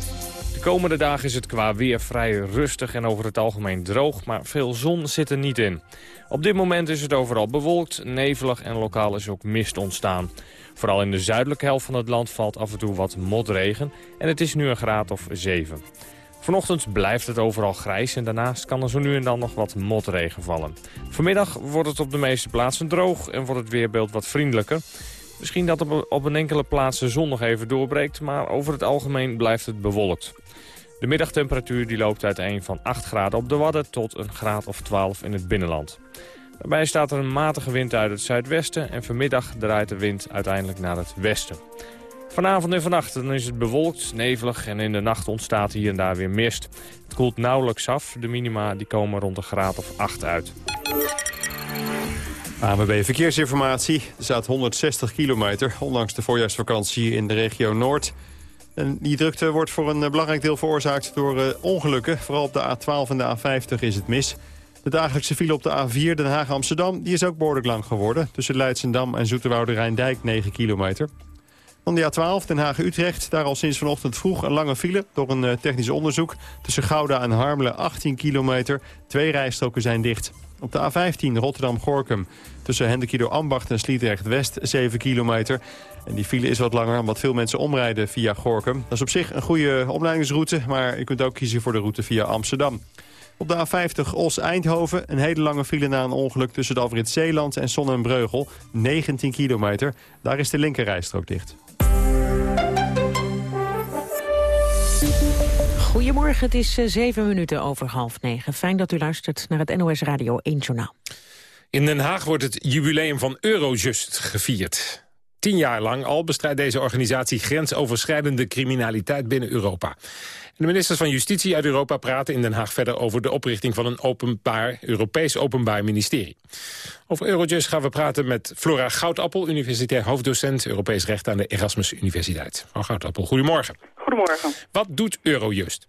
De komende dagen is het qua weer vrij rustig en over het algemeen droog, maar veel zon zit er niet in. Op dit moment is het overal bewolkt, nevelig en lokaal is ook mist ontstaan. Vooral in de zuidelijke helft van het land valt af en toe wat motregen en het is nu een graad of 7. Vanochtend blijft het overal grijs en daarnaast kan er zo nu en dan nog wat motregen vallen. Vanmiddag wordt het op de meeste plaatsen droog en wordt het weerbeeld wat vriendelijker. Misschien dat op een enkele plaats de zon nog even doorbreekt, maar over het algemeen blijft het bewolkt. De middagtemperatuur die loopt uiteen van 8 graden op de Wadden tot een graad of 12 in het binnenland. Daarbij staat er een matige wind uit het zuidwesten en vanmiddag draait de wind uiteindelijk naar het westen. Vanavond en vannacht is het bewolkt, nevelig en in de nacht ontstaat hier en daar weer mist. Het koelt nauwelijks af, de minima die komen rond een graad of 8 uit. AMB Verkeersinformatie. Er staat 160 kilometer, ondanks de voorjaarsvakantie in de regio Noord. En die drukte wordt voor een belangrijk deel veroorzaakt door uh, ongelukken. Vooral op de A12 en de A50 is het mis. De dagelijkse file op de A4 Den Haag-Amsterdam die is ook behoorlijk lang geworden. Tussen Leidsendam en Zoeterwoude-Rijndijk 9 kilometer. Dan de A12 Den Haag-Utrecht. Daar al sinds vanochtend vroeg een lange file door een uh, technisch onderzoek. Tussen Gouda en Harmelen 18 kilometer. Twee rijstroken zijn dicht. Op de A15 Rotterdam-Gorkum. Tussen Hendekido Ambacht en Sliedrecht-West 7 kilometer. En die file is wat langer omdat veel mensen omrijden via Gorkum. Dat is op zich een goede omleidingsroute, maar je kunt ook kiezen voor de route via Amsterdam. Op de A50 Os-Eindhoven een hele lange file na een ongeluk tussen de afrit Zeeland en Zonne en Breugel. 19 kilometer. Daar is de linkerrijstrook dicht. Goedemorgen, het is zeven minuten over half negen. Fijn dat u luistert naar het NOS Radio 1 Journaal. In Den Haag wordt het jubileum van Eurojust gevierd. Tien jaar lang al bestrijdt deze organisatie grensoverschrijdende criminaliteit binnen Europa. De ministers van Justitie uit Europa praten in Den Haag verder over de oprichting van een openbaar, Europees openbaar ministerie. Over Eurojust gaan we praten met Flora Goudappel, universitair hoofddocent Europees Recht aan de Erasmus Universiteit. Mevrouw Goudappel, goedemorgen. Goedemorgen. Wat doet Eurojust?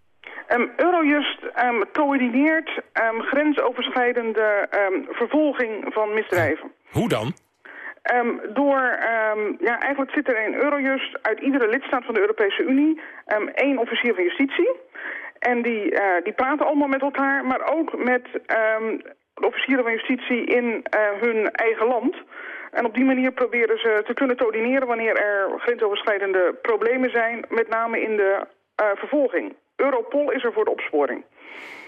Um, Eurojust um, coördineert um, grensoverschrijdende vervolging van misdrijven. Hoe dan? Um, door, um, ja, eigenlijk zit er in Eurojust uit iedere lidstaat van de Europese Unie um, één officier van justitie. En die, uh, die praten allemaal met elkaar, maar ook met officieren van justitie in uh, hun eigen land. En op die manier proberen ze te kunnen coördineren wanneer er grensoverschrijdende problemen zijn, met name in de uh, vervolging. Europol is er voor de opsporing.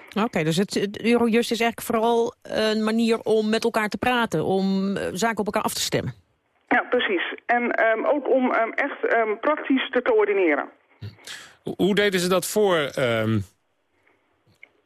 Oké, okay, dus het, het, Eurojust is eigenlijk vooral een manier om met elkaar te praten, om uh, zaken op elkaar af te stemmen. Ja, precies. En um, ook om um, echt um, praktisch te coördineren. Hoe deden ze dat voor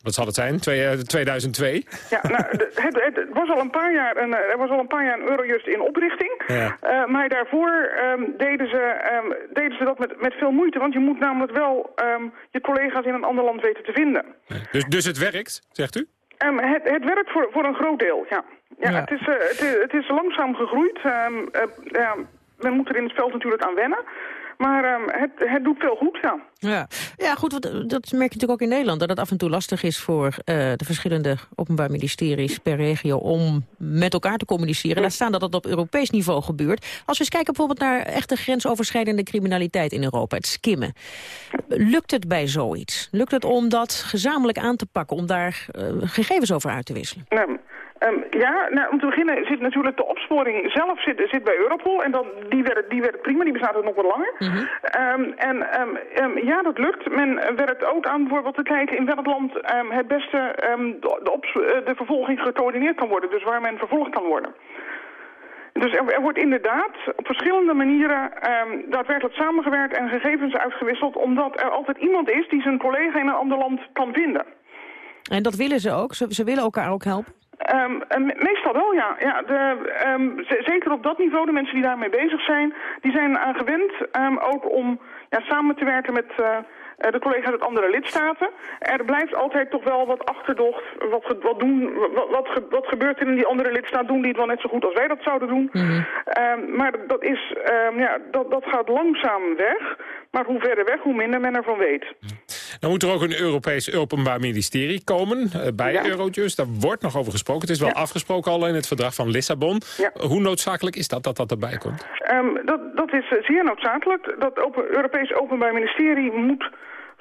wat zal het zijn? Twee, 2002? Ja, nou, het, het, was al een paar jaar een, er was al een paar jaar een Eurojust in oprichting. Ja. Uh, maar daarvoor um, deden, ze, um, deden ze dat met, met veel moeite. Want je moet namelijk wel um, je collega's in een ander land weten te vinden. Dus, dus het werkt, zegt u? het, het werkt voor, voor een groot deel, ja. Ja, ja. Het, is, uh, het, is, het is langzaam gegroeid. Uh, ja, men moet er in het veld natuurlijk aan wennen. Maar ehm, het, het doet veel goed, ja. Ja, ja goed, wat, dat merk je natuurlijk ook in Nederland... dat het af en toe lastig is voor eh, de verschillende openbaar ministeries per regio... om met elkaar te communiceren. Laat staan dat dat op Europees niveau gebeurt. Als we eens kijken bijvoorbeeld naar echte grensoverschrijdende criminaliteit in Europa... het skimmen. Lukt het bij zoiets? Lukt het om dat gezamenlijk aan te pakken... om daar uh, gegevens over uit te wisselen? Nou, Um, ja, nou, om te beginnen zit natuurlijk de opsporing zelf zit, zit bij Europol. En dan, die, werkt, die prima, die bestaat ook nog wat langer. Mm -hmm. um, en um, ja, dat lukt. Men werkt ook aan bijvoorbeeld te kijken in welk land het beste de, de, de, vervolging gecoördineerd kan worden. Dus waar men vervolgd kan worden. Dus er, er wordt inderdaad op verschillende manieren daadwerkelijk samengewerkt en gegevens uitgewisseld. Omdat er altijd iemand is die zijn collega in een ander land kan vinden. En dat willen ze ook? Ze, ze willen elkaar ook helpen? Um, meestal wel, ja. ja de, um, zeker op dat niveau, de mensen die daarmee bezig zijn, die zijn aan gewend um, ook om ja, samen te werken met uh, de collega's uit andere lidstaten. Er blijft altijd toch wel wat achterdocht. Wat, wat, doen, wat, wat, wat gebeurt er in die andere lidstaat? Doen die het wel net zo goed als wij dat zouden doen? Mm -hmm. maar dat, is, ja, dat, dat gaat langzaam weg. Maar hoe verder weg, hoe minder men ervan weet. Dan moet er ook een Europees openbaar ministerie komen uh, bij ja. Eurojust. Daar wordt nog over gesproken. Het is wel ja. afgesproken al in het verdrag van Lissabon. Ja. Hoe noodzakelijk is dat dat dat erbij komt? Um, dat, dat is zeer noodzakelijk. Dat open, Europees openbaar ministerie moet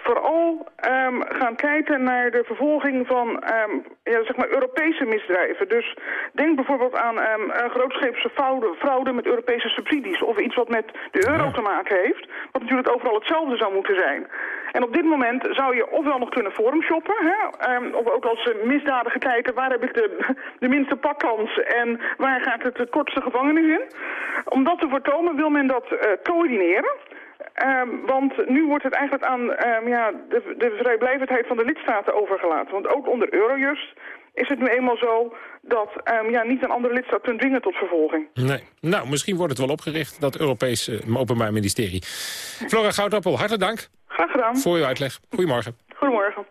vooral um, gaan kijken naar de vervolging van um, ja, zeg maar Europese misdrijven. Dus denk bijvoorbeeld aan um, grootscheepse fraude, fraude met Europese subsidies... of iets wat met de euro ja. te maken heeft, wat natuurlijk overal hetzelfde zou moeten zijn. En op dit moment zou je ofwel nog kunnen forumshoppen, hè, of ook als misdadiger kijken... waar heb ik de, de minste pakkans en waar gaat het het kortste gevangenis in. Om dat te voorkomen wil men dat uh, coördineren... Um, want nu wordt het eigenlijk aan um, ja, de, de vrijblijvendheid van de lidstaten overgelaten. Want ook onder Eurojust is het nu eenmaal zo dat um, ja, niet een andere lidstaat kunt dwingen tot vervolging. Nee. Nou, misschien wordt het wel opgericht, dat Europees uh, Openbaar Ministerie. Flora Goudappel, hartelijk dank. Graag gedaan. Voor uw uitleg. Goedemorgen. Goedemorgen.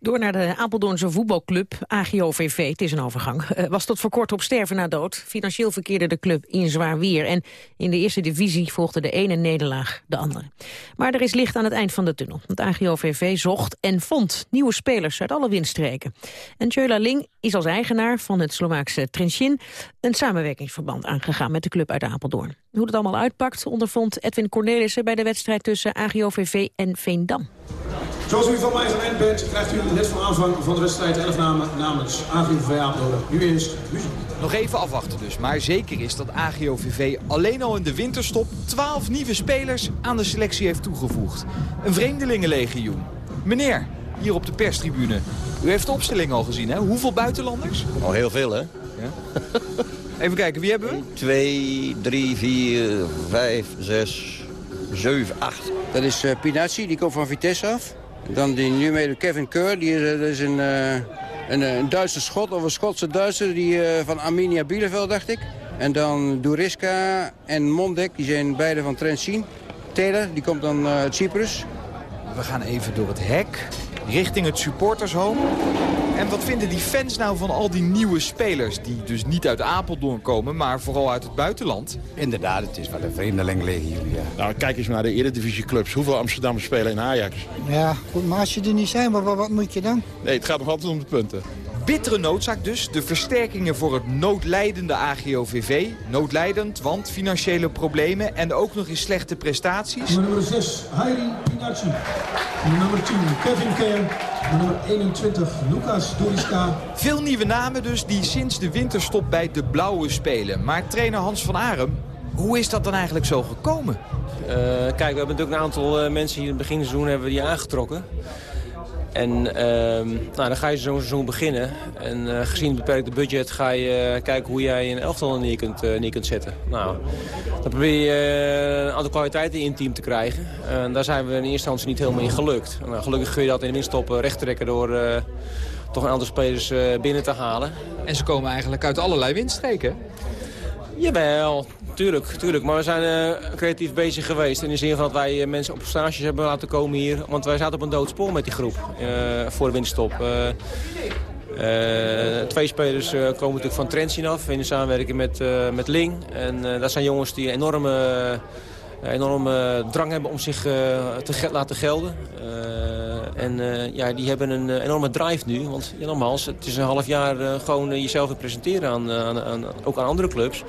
Door naar de Apeldoornse voetbalclub AGOVV, het is een overgang, uh, was tot voor kort op sterven na dood. Financieel verkeerde de club in zwaar weer en in de eerste divisie volgde de ene nederlaag de andere. Maar er is licht aan het eind van de tunnel. Het AGOVV zocht en vond nieuwe spelers uit alle windstreken. En Tjöla Ling is als eigenaar van het Slovaakse Trenchin een samenwerkingsverband aangegaan met de club uit Apeldoorn. Hoe het allemaal uitpakt ondervond Edwin Cornelissen bij de wedstrijd tussen AGOVV en Veendam. Zoals u van mij gewend bent, krijgt u net van aanvang van de wedstrijd 11 namen namens AGOVV Apeldoorn. Nu eerst muziek. Nog even afwachten dus, maar zeker is dat AGOVV alleen al in de winterstop 12 nieuwe spelers aan de selectie heeft toegevoegd. Een vreemdelingenlegioen. Meneer, hier op de perstribune, u heeft de opstelling al gezien, hè? Hoeveel buitenlanders? Al heel veel, hè? Ja. Even kijken, wie hebben we? 2, 3, 4, 5, 6, 7, 8. Dat is uh, Pinazzi, die komt van Vitesse af. Dan die nu mee Kevin Keur, die is, is een, uh, een, een, Duitse schot of een Schotse Duitser die, van Arminia Bielefeld, dacht ik. En dan Duriska en Mondek, die zijn beide van Trentin. Taylor, die komt dan uit Cyprus. We gaan even door het hek, richting het supportershome. En wat vinden die fans nou van al die nieuwe spelers... die dus niet uit Apeldoorn komen, maar vooral uit het buitenland? Inderdaad, het is wel een vreemdelingenlegioen, ja. Nou, kijk eens naar de eredivisieclubs. Hoeveel Amsterdammers spelen in Ajax? Ja, goed, maar als je er niet zijn, wat, wat moet je dan? Nee, het gaat nog altijd om de punten. Bittere noodzaak dus, de versterkingen voor het noodlijdende AGOVV. Noodlijdend, want financiële problemen en ook nog eens slechte prestaties. Nummer 6, Heidi Pinacci. Nummer 10, Kevin Kerr. Nummer 21, Lucas Doriska. Veel nieuwe namen dus die sinds de winterstop bij de Blauwe spelen. Maar trainer Hans van Arem, hoe is dat dan eigenlijk zo gekomen? Uh, kijk, we hebben natuurlijk een aantal uh, mensen hier in het beginseizoen hebben die aangetrokken. En uh, nou, dan ga je zo'n seizoen beginnen. En uh, gezien het beperkte budget ga je uh, kijken hoe jij een elftal neer kunt, uh, neer kunt zetten. Nou, dan probeer je een aantal kwaliteiten in het team te krijgen. En daar zijn we in eerste instantie niet helemaal in gelukt. Nou, gelukkig kun je dat in de winststop recht trekken door toch een aantal spelers binnen te halen. En ze komen eigenlijk uit allerlei windstreken? Jawel, Tuurlijk, tuurlijk. Maar we zijn uh, creatief bezig geweest. In de zin van dat wij uh, mensen op stages hebben laten komen hier. Want wij zaten op een doodspoor met die groep uh, voor de winterstop. twee spelers komen natuurlijk van Trentin af in samenwerking met, met Ling. En dat zijn jongens die enorme, enorme drang hebben om zich te laten gelden. En uh, ja, die hebben een uh, enorme drive nu. Want ja, nogmaals, het is een half jaar uh, gewoon jezelf te presenteren, aan, aan, aan, ook aan andere clubs.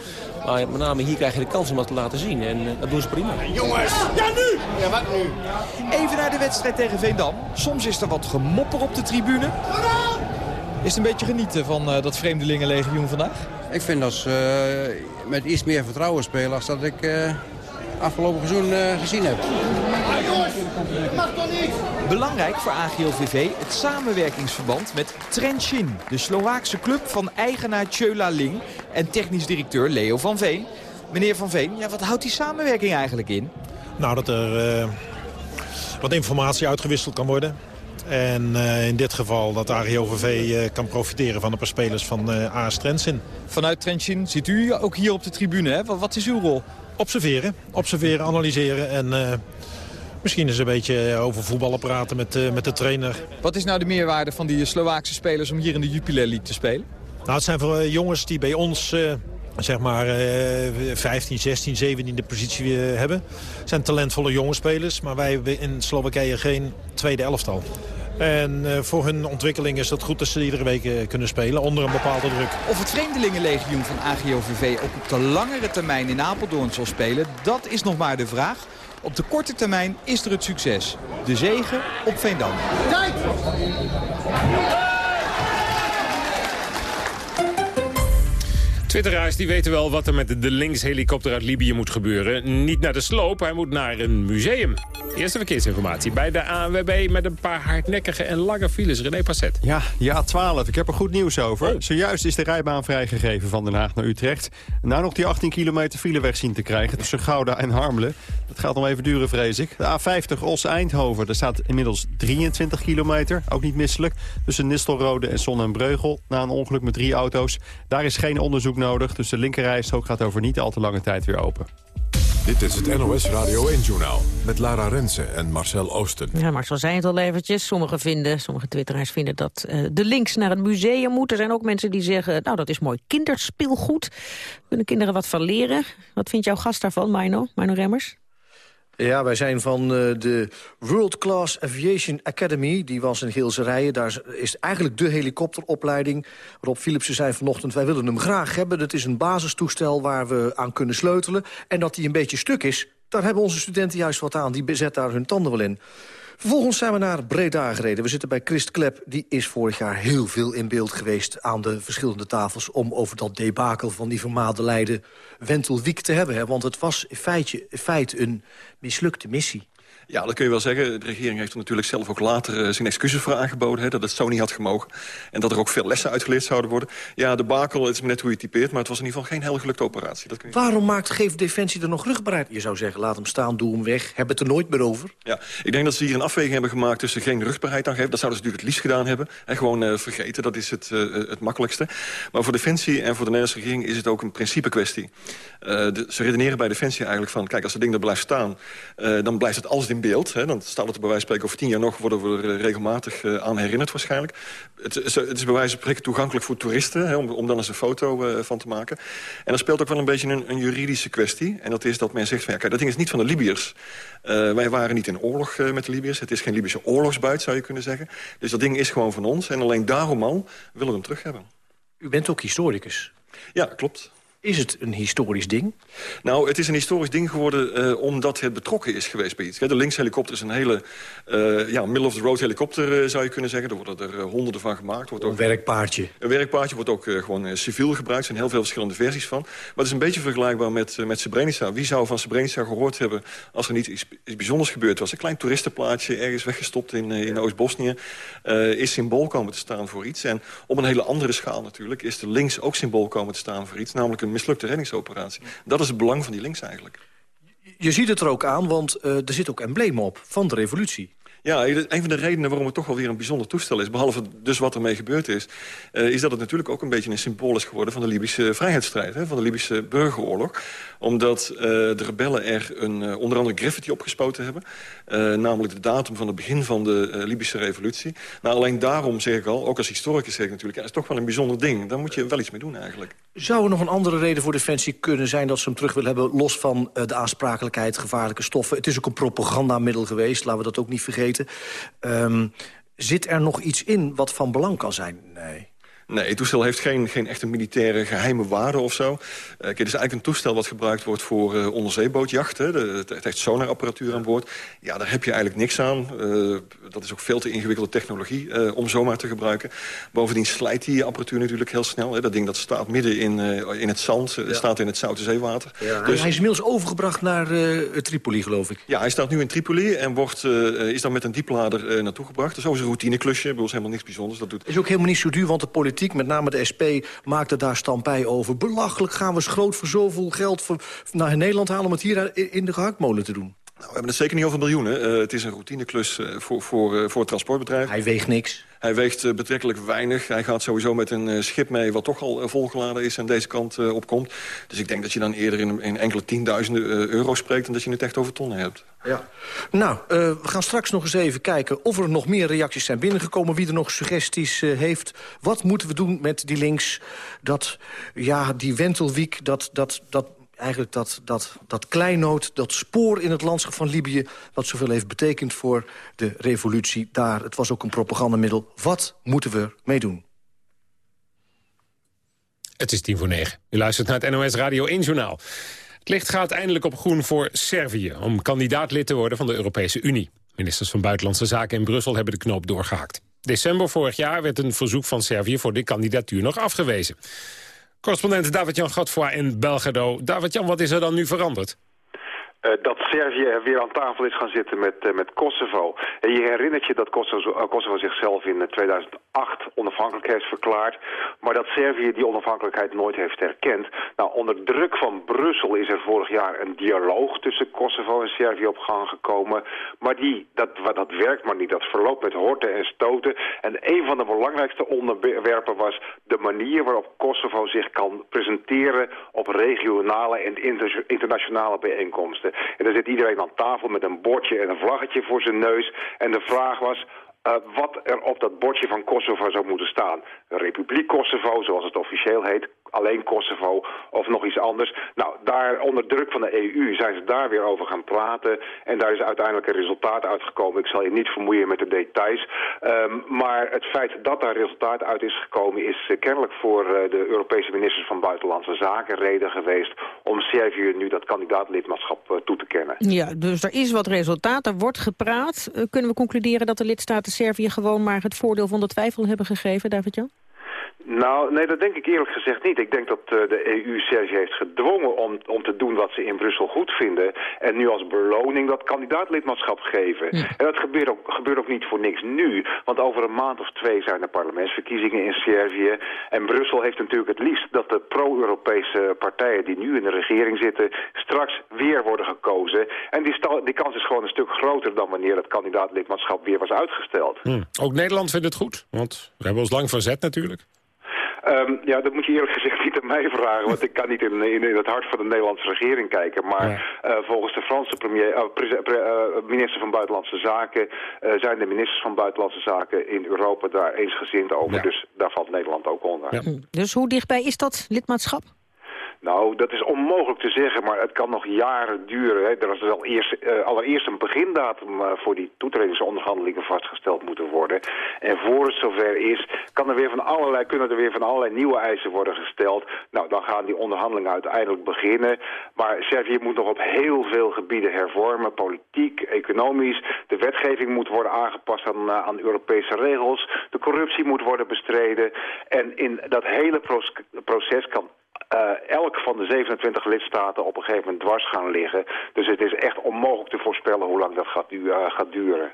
Maar met name hier krijg je de kans om dat te laten zien. En dat doen ze prima. Jongens! Ja, nu! Ja, wat nu? Even naar de wedstrijd tegen Veendam. Soms is er wat gemopper op de tribune. Is het een beetje genieten van dat Vreemdelingenlegioen vandaag? Ik vind dat ze met iets meer vertrouwen spelen als dat ik afgelopen seizoen gezien heb. Mag toch niet? Belangrijk voor AGOVV het samenwerkingsverband met Trenchin, de Slovaakse club van eigenaar Tjöla Ling en technisch directeur Leo van Veen. Meneer Van Veen, ja, wat houdt die samenwerking eigenlijk in? Nou, dat er uh, wat informatie uitgewisseld kan worden. En uh, in dit geval dat AGOVV uh, eh, kan profiteren van een paar spelers van uh, AS Trenchin. Vanuit Trenchin zit u ook hier op de tribune. Hè? Wat, wat is uw rol? Observeren, observeren, analyseren en Misschien eens een beetje over voetballen praten met, uh, met de trainer. Wat is nou de meerwaarde van die Slovaakse spelers om hier in de Jupiler League te spelen? Nou, het zijn voor jongens die bij ons uh, zeg maar uh, 15, 16, 17 de positie hebben. Het zijn talentvolle jonge spelers, maar wij hebben in Slowakije geen tweede elftal. En uh, voor hun ontwikkeling is het goed dat ze iedere week uh, kunnen spelen onder een bepaalde druk. Of het Vreemdelingenlegioen van AGOVV ook op de langere termijn in Apeldoorn zal spelen, dat is nog maar de vraag. Op de korte termijn is er het succes. De zegen op Veendam. Tijd! Twitteraars die weten wel wat er met de linkshelikopter uit Libië moet gebeuren. Niet naar de sloop, hij moet naar een museum. Eerste verkeersinformatie bij de ANWB met een paar hardnekkige en lange files. René Passet. Ja, ja 12. Ik heb er goed nieuws over. Oh. Zojuist is de rijbaan vrijgegeven van Den Haag naar Utrecht. Nou nog die 18 kilometer fileweg zien te krijgen tussen Gouda en Harmelen. Dat gaat nog even duren, vrees ik. De A50 Os-Eindhoven, daar staat inmiddels 23 kilometer. Ook niet misselijk. Tussen Nistelrode en Zon en Breugel. Na een ongeluk met drie auto's. Daar is geen onderzoek nodig. Dus de linkerrijstrook gaat over niet al te lange tijd weer open. Dit is het NOS Radio 1-journaal met Lara Rensen en Marcel Oosten. Ja, Marcel zei het al eventjes. Sommigen vinden, sommige twitteraars vinden dat uh, de links naar een museum moeten. Er zijn ook mensen die zeggen, nou dat is mooi kinderspeelgoed. Kunnen kinderen wat van leren? Wat vindt jouw gast daarvan, Mino? Mino Remmers? Ja, wij zijn van uh, de World Class Aviation Academy. Die was in Geelserijen. Daar is eigenlijk de helikopteropleiding. Rob Philipsen zei vanochtend, wij willen hem graag hebben. Dat is een basistoestel waar we aan kunnen sleutelen. En dat die een beetje stuk is, daar hebben onze studenten juist wat aan. Die bezet daar hun tanden wel in. Vervolgens zijn we naar Breda gereden. We zitten bij Christ Klep. Die is vorig jaar heel veel in beeld geweest aan de verschillende tafels... om over dat debakel van die vermaarde Leiden Wentelwiek te hebben. Want het was in feite, in feite een mislukte missie. Ja, dat kun je wel zeggen. De regering heeft er natuurlijk zelf ook later uh, zijn excuses voor aangeboden. Hè, dat het zo niet had gemogen. En dat er ook veel lessen uitgeleerd zouden worden. Ja, de bakel, het is net hoe je typeert. Maar het was in ieder geval geen heel gelukte operatie. Dat kun je Waarom maakt, geeft Defensie er nog rugbaarheid? Je zou zeggen, laat hem staan, doe hem weg. Heb het er nooit meer over. Ja, ik denk dat ze hier een afweging hebben gemaakt tussen geen rugbaarheid aan geven. Dat zouden ze natuurlijk het liefst gedaan hebben. En gewoon uh, vergeten, dat is het, uh, het makkelijkste. Maar voor Defensie en voor de Nederlandse regering is het ook een principe kwestie. De, ze redeneren bij Defensie eigenlijk van... kijk, als dat ding er blijft staan, dan blijft het alles in beeld. Hè, dan staat het er bij wijze van spreken over tien jaar nog... worden we er regelmatig uh, aan herinnerd waarschijnlijk. Het, het, is bij wijze van spreken toegankelijk voor toeristen... Hè, om, om dan eens een foto uh, van te maken. En er speelt ook wel een beetje een, een, juridische kwestie. En dat is dat men zegt van ja, kijk, dat ding is niet van de Libiërs. Uh, wij waren niet in oorlog met de Libiërs. Het is geen Libische oorlogsbuit, zou je kunnen zeggen. Dus dat ding is gewoon van ons. En alleen daarom al willen we hem terug hebben. U bent ook historicus. Ja, klopt. Is het een historisch ding? Nou, het is een historisch ding geworden uh, omdat het betrokken is geweest bij iets. De linkshelikopter is een hele uh, ja, middle-of-the-road helikopter, uh, zou je kunnen zeggen. Er worden er honderden van gemaakt. Wordt ook, een werkpaardje. Een werkpaardje wordt ook gewoon civiel gebruikt. Er zijn heel veel verschillende versies van. Maar het is een beetje vergelijkbaar met, met Srebrenica. Wie zou van Srebrenica gehoord hebben als er niet iets, iets bijzonders gebeurd was? Een klein toeristenplaatje, ergens weggestopt in, in Oost-Bosnië... is symbool komen te staan voor iets. En op een hele andere schaal natuurlijk is de links ook symbool komen te staan voor iets. Namelijk een mislukte reddingsoperatie. Dat is het belang van die links eigenlijk. Je ziet het er ook aan, want uh, er zit ook embleem op van de revolutie. Ja, een van de redenen waarom het toch wel weer een bijzonder toestel is... behalve dus wat ermee gebeurd is... Uh, is dat het natuurlijk ook een beetje een symbool is geworden... van de Libische vrijheidsstrijd, hè, van de Libische burgeroorlog. Omdat uh, de rebellen er een, uh, onder andere graffiti opgespoten hebben. namelijk de datum van het begin van de Libische revolutie. Nou, alleen daarom zeg ik al, ook als historicus zeg ik natuurlijk... Ja, is toch wel een bijzonder ding. Daar moet je wel iets mee doen eigenlijk. Zou er nog een andere reden voor Defensie kunnen zijn... dat ze hem terug willen hebben, los van de aansprakelijkheid, gevaarlijke stoffen? Het is ook een propagandamiddel geweest, laten we dat ook niet vergeten. Um, zit er nog iets in wat van belang kan zijn? Nee. Nee, het toestel heeft geen, geen echte militaire geheime waarde of zo. Uh, kijk, het is eigenlijk een toestel wat gebruikt wordt voor uh, onderzeebootjacht. Hè. De, het heeft sonarapparatuur aan boord. Ja, daar heb je eigenlijk niks aan. Uh, dat is ook veel te ingewikkelde technologie om zomaar te gebruiken. Bovendien slijt die apparatuur natuurlijk heel snel. Hè. Dat ding dat staat midden in, in het zand, ja. staat in het zoute zeewater. Ja, dus... Hij is inmiddels overgebracht naar Tripoli, geloof ik. Ja, hij staat nu in Tripoli en wordt, is dan met een dieplader naartoe gebracht. Dat is een routineklusje, dat is helemaal niks bijzonders. Dat doet... is ook helemaal niet zo duur, want de politiek met name de SP, maakte daar stampij over. Belachelijk gaan we schroot voor zoveel geld voor, naar Nederland halen... om het hier in de gehaktmolen te doen. Nou, we hebben het zeker niet over miljoenen. Uh, het is een routineklus uh, voor, voor, uh, voor het transportbedrijf. Hij weegt niks. Hij weegt betrekkelijk weinig. Hij gaat sowieso met een schip mee wat toch al volgeladen is... en deze kant opkomt. Dus ik denk dat je dan eerder in, in enkele tienduizenden euro spreekt... dan dat je het echt over tonnen hebt. Ja. Nou, we gaan straks nog eens even kijken of er nog meer reacties zijn binnengekomen. Wie er nog suggesties heeft. Wat moeten we doen met die links? Dat, ja, die Wentelwiek, dat, dat, dat eigenlijk dat, dat, dat kleinood, dat spoor in het landschap van Libië... wat zoveel heeft betekend voor de revolutie daar. Het was ook een propagandamiddel. Wat moeten we mee doen? Het is tien voor negen. U luistert naar het NOS Radio 1 Journaal. Het licht gaat eindelijk op groen voor Servië... om kandidaatlid te worden van de Europese Unie. Ministers van Buitenlandse Zaken in Brussel hebben de knoop doorgehakt. December vorig jaar werd een verzoek van Servië voor de kandidatuur nog afgewezen. Correspondent David-Jan Godfoy in Belgrado. David-Jan, wat is er dan nu veranderd? Uh, dat Servië weer aan tafel is gaan zitten met, uh, met Kosovo. En je herinnert je dat Kosovo, Kosovo zichzelf in 2008 onafhankelijk heeft verklaard... maar dat Servië die onafhankelijkheid nooit heeft erkend. Nou, onder druk van Brussel is er vorig jaar een dialoog tussen Kosovo en Servië op gang gekomen. Maar die, dat, dat werkt maar niet. Dat verloopt met horten en stoten. En een van de belangrijkste onderwerpen was de manier waarop Kosovo zich kan presenteren op regionale en inter internationale bijeenkomsten. En daar zit iedereen aan tafel met een bordje en een vlaggetje voor zijn neus. En de vraag was, uh, wat er op dat bordje van Kosovo zou moeten staan. Republiek Kosovo, zoals het officieel heet, alleen Kosovo of nog iets anders. Nou, daar onder druk van de EU zijn ze daar weer over gaan praten. En daar is uiteindelijk een resultaat uitgekomen. Ik zal je niet vermoeien met de details. Um, maar het feit dat daar resultaat uit is gekomen... is uh, kennelijk voor uh, de Europese ministers van Buitenlandse Zaken reden geweest... om Servië nu dat kandidaatlidmaatschap toe te kennen. Ja, dus er is wat resultaat, er wordt gepraat. kunnen we concluderen dat de lidstaten Servië gewoon maar het voordeel van de twijfel hebben gegeven, David-Jan? Nou, nee, dat denk ik eerlijk gezegd niet. Ik denk dat uh, de EU Servië heeft gedwongen om, om te doen wat ze in Brussel goed vinden. En nu als beloning dat kandidaatlidmaatschap geven. Ja. En dat gebeurt ook, gebeurt ook niet voor niks nu. Want over een maand of twee zijn er parlementsverkiezingen in Servië. En Brussel heeft natuurlijk het liefst dat de pro-Europese partijen die nu in de regering zitten... straks weer worden gekozen. En die, die kans is gewoon een stuk groter dan wanneer het kandidaatlidmaatschap weer was uitgesteld. Hm. Ook Nederland vindt het goed, want we hebben ons lang verzet natuurlijk. Um, ja, dat moet je eerlijk gezegd niet aan mij vragen, want ik kan niet in, in, in het hart van de Nederlandse regering kijken. Maar ja. uh, volgens de Franse premier, uh, pre, pre, uh, minister van Buitenlandse Zaken zijn de ministers van Buitenlandse Zaken in Europa daar eensgezind over. Ja. Dus daar valt Nederland ook onder. Ja. Dus hoe dichtbij is dat lidmaatschap? Nou, dat is onmogelijk te zeggen, maar het kan nog jaren duren. Hè. Er dus al eerst, uh, allereerst een begindatum uh, voor die toetredingsonderhandelingen vastgesteld moeten worden. En voor het zover is, kan er weer van allerlei, kunnen er weer van allerlei nieuwe eisen worden gesteld. Nou, dan gaan die onderhandelingen uiteindelijk beginnen. Maar Servië moet nog op heel veel gebieden hervormen. Politiek, economisch. De wetgeving moet worden aangepast aan, uh, aan Europese regels. De corruptie moet worden bestreden. En in dat hele proces kan uh, elk van de 27 lidstaten op een gegeven moment dwars gaan liggen. Dus het is echt onmogelijk te voorspellen hoe lang dat gaat, uh, gaat duren.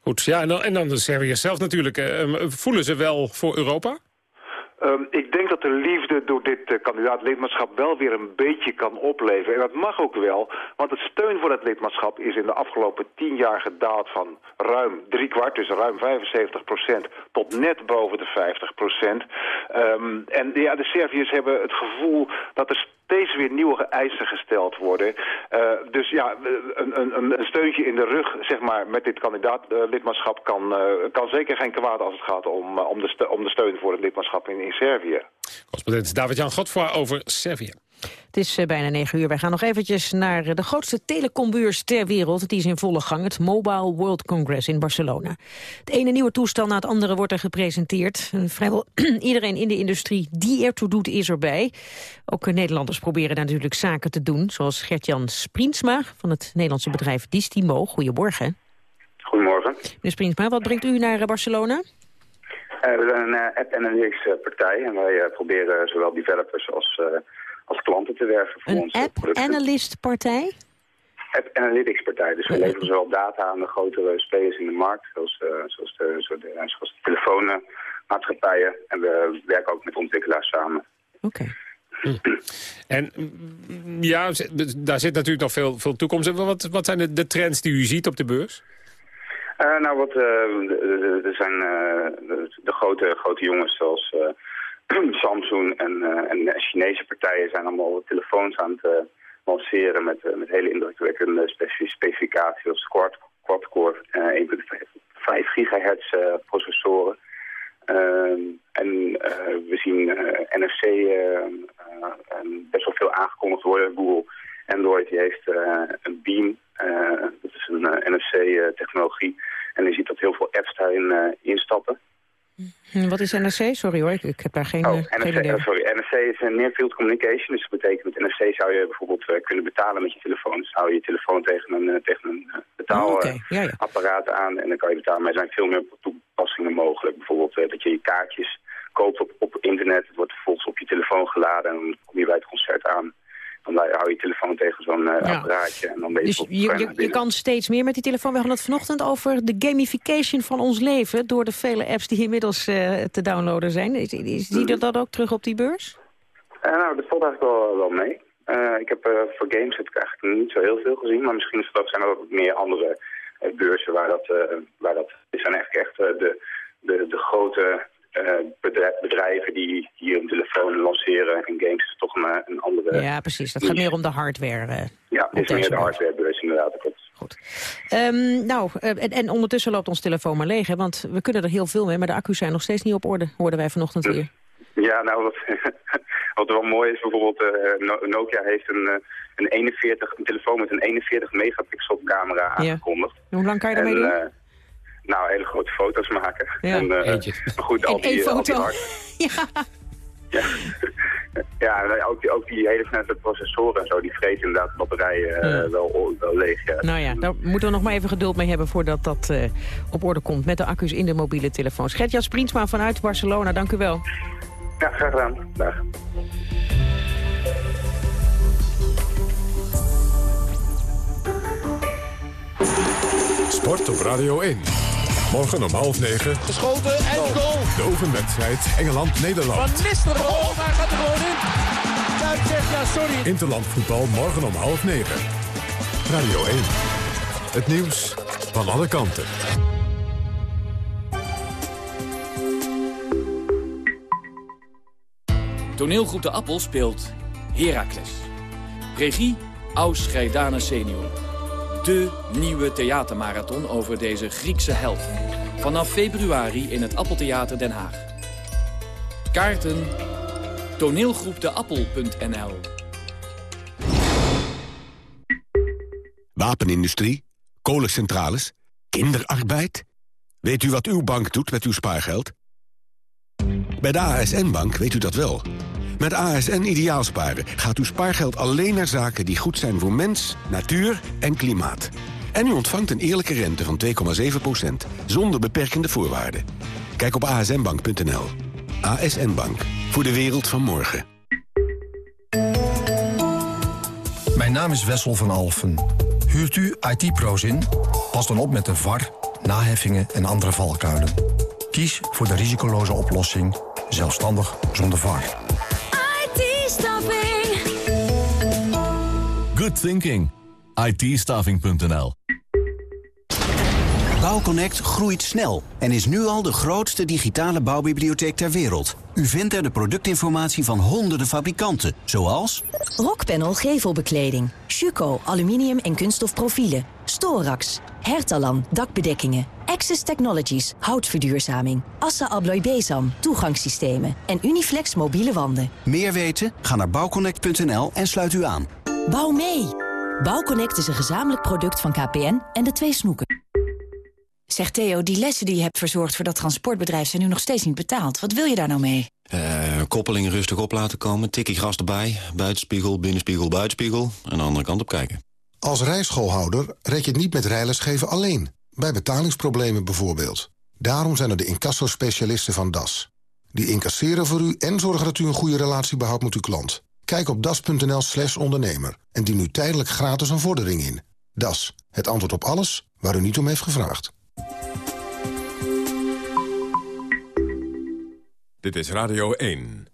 Goed, ja, en dan, en dan de Serviërs zelf natuurlijk. Uh, voelen ze wel voor Europa? Um, ik denk dat de liefde door dit uh, kandidaat lidmaatschap wel weer een beetje kan opleveren. En dat mag ook wel, want het steun voor dat lidmaatschap is in de afgelopen tien jaar gedaald van ruim drie kwart, dus ruim 75 procent, tot net boven de 50 procent. Um, en ja, de Serviërs hebben het gevoel dat er steeds weer nieuwe eisen gesteld worden. Uh, dus ja, een, een, een, steuntje in de rug, zeg maar, met dit kandidaatlidmaatschap kan, uh, kan zeker geen kwaad als het gaat om, uh, om, de, om de steun voor het lidmaatschap in, in Servië. Correspondent David-Jan Godfroy over Servië. Het is eh, bijna negen uur. Wij gaan nog eventjes naar de grootste telecombeurs ter wereld. Die is in volle gang, het Mobile World Congress in Barcelona. Het ene nieuwe toestel na het andere wordt er gepresenteerd. En vrijwel iedereen in de industrie die ertoe doet is erbij. Ook Nederlanders proberen daar natuurlijk zaken te doen. Zoals Gert-Jan Spriensma van het Nederlandse bedrijf Distimo. Goedemorgen. Goedemorgen. Meneer Spriensma, wat brengt u naar Barcelona? Uh, we zijn een app analytics partij en wij proberen zowel developers als als klanten te werven voor een ons. Een app-analyst-partij? App-analytics-partij. Dus we leveren zowel data aan de grotere spelers in de markt, zoals, uh, zoals, de, zoals, de, zoals de telefoonmaatschappijen. En we werken ook met ontwikkelaars samen. Oké. Okay. En ja, daar zit natuurlijk nog veel, veel toekomst. Wat, wat zijn de, de trends die u ziet op de beurs? Uh, nou, wat, uh, er zijn de, de, grote, grote jongens zoals Samsung en, uh, en Chinese partijen zijn allemaal telefoons aan het uh, lanceren met, uh, met hele indrukwekkende specificaties als quad, quad-core 1.5 gigahertz processoren. Ehm, en we zien NFC best wel veel aangekondigd worden. Google Android die heeft een Beam, dat is een NFC-technologie. en je ziet dat heel veel apps daarin instappen. Hm, wat is NRC? Sorry hoor, ik, ik heb daar geen, oh, uh, geen NFC, idee. sorry, NFC is een Near Field Communication. Dus dat betekent met NFC zou je bijvoorbeeld uh, kunnen betalen met je telefoon. Dus hou je je telefoon tegen een, uh, tegen een betaalapparaat oh, okay. ja, ja. aan en dan kan je betalen. Maar er zijn veel meer toepassingen mogelijk. Bijvoorbeeld dat je je kaartjes koopt op, op internet. Het wordt vervolgens op je telefoon geladen en dan kom je bij het concert aan. Dan hou je telefoon tegen zo'n uh, ja. apparaatje. En dan ben je dus je, je, je kan steeds meer met die telefoon. We hadden het vanochtend over de gamification van ons leven... door de vele apps die inmiddels uh, te downloaden zijn. Is, is, zie je dat ook terug op die beurs? Uh, nou, dat valt eigenlijk wel, wel mee. ik heb voor games heb ik eigenlijk niet zo heel veel gezien. Maar misschien zijn er ook meer andere beurzen waar dat, waar dat... Dit zijn eigenlijk echt de, de, de grote bedrijven die hier een telefoon lanceren en games is toch een, een andere... Ja, precies. Dat gaat meer om de hardware. Uh, ja, het is meer de hardwarebeurs inderdaad. Klopt. Goed. Um, nou, uh, en, en, ondertussen loopt ons telefoon maar leeg, hè, want we kunnen er heel veel mee, maar de accu's zijn nog steeds niet op orde, hoorden wij vanochtend weer. Ja, nou, wat, wat wel mooi is, bijvoorbeeld Nokia heeft een, een, 41, een telefoon met een 41 megapixel camera aangekondigd. Ja. Hoe lang kan je daarmee doen? Nou, hele grote foto's maken. Ja. En, uh, Eentje. Maar goed, al die, al foto. die hard... ja. Ja, ja ook, die, ook die hele snelle processoren en zo, die vreten inderdaad de batterijen uh, Ja. wel, wel leeg. Ja. Nou ja, daar moeten we nog maar even geduld mee hebben voordat dat eh, op orde komt met de accu's in de mobiele telefoons. Gert-Jan Spriensma vanuit Barcelona, dank u wel. Ja, graag gedaan. Dag. Sport op Radio 1. Morgen om half negen. Geschoten en goal. De oefenwedstrijd Engeland-Nederland. Van Nistelrooy, hij gaat er gewoon in. Kuip zegt ja, sorry. Interlandvoetbal morgen om half negen. Radio 1. Het nieuws van alle kanten. Toneelgroep De Appel speelt Heracles. Regie Aus senior. De nieuwe theatermarathon over deze Griekse held. Vanaf februari in het Appeltheater Den Haag. Kaarten toneelgroepdeappel.nl Wapenindustrie, kolencentrales, kinderarbeid. Weet u wat uw bank doet met uw spaargeld? Bij de ASN-bank weet u dat wel. Met ASN Ideaalsparen gaat uw spaargeld alleen naar zaken die goed zijn voor mens, natuur en klimaat. En u ontvangt een eerlijke rente van 2,7%, zonder beperkende voorwaarden. Kijk op asnbank.nl. ASN Bank, voor de wereld van morgen. Mijn naam is Wessel van Alfen. Huurt u IT-pro's in? Pas dan op met de VAR, naheffingen en andere valkuilen. Kies voor de risicoloze oplossing Zelfstandig zonder VAR. Good thinking. it Bouwconnect groeit snel en is nu al de grootste digitale bouwbibliotheek ter wereld. U vindt er de productinformatie van honderden fabrikanten, zoals... Rockpanel gevelbekleding, Schuko aluminium en kunststof profielen, Storax, Hertalan dakbedekkingen, Access Technologies houtverduurzaming, Assa Abloy Besam toegangssystemen en Uniflex mobiele wanden. Meer weten? Ga naar bouwconnect.nl en sluit u aan. Bouw mee! Bouwconnect is een gezamenlijk product van KPN en de twee snoeken. Zeg Theo, die lessen die je hebt verzorgd voor dat transportbedrijf... zijn nu nog steeds niet betaald. Wat wil je daar nou mee? Uh, koppeling rustig op laten komen, tikkie gras erbij... buitenspiegel, binnenspiegel, buitenspiegel... en de andere kant op kijken. Als rijschoolhouder red je het niet met rijlesgeven alleen. Bij betalingsproblemen bijvoorbeeld. Daarom zijn er de incassospecialisten van DAS. Die incasseren voor u en zorgen dat u een goede relatie behoudt met uw klant. Kijk op das.nl slash ondernemer en dien nu tijdelijk gratis een vordering in. Das, het antwoord op alles waar u niet om heeft gevraagd. Dit is Radio 1.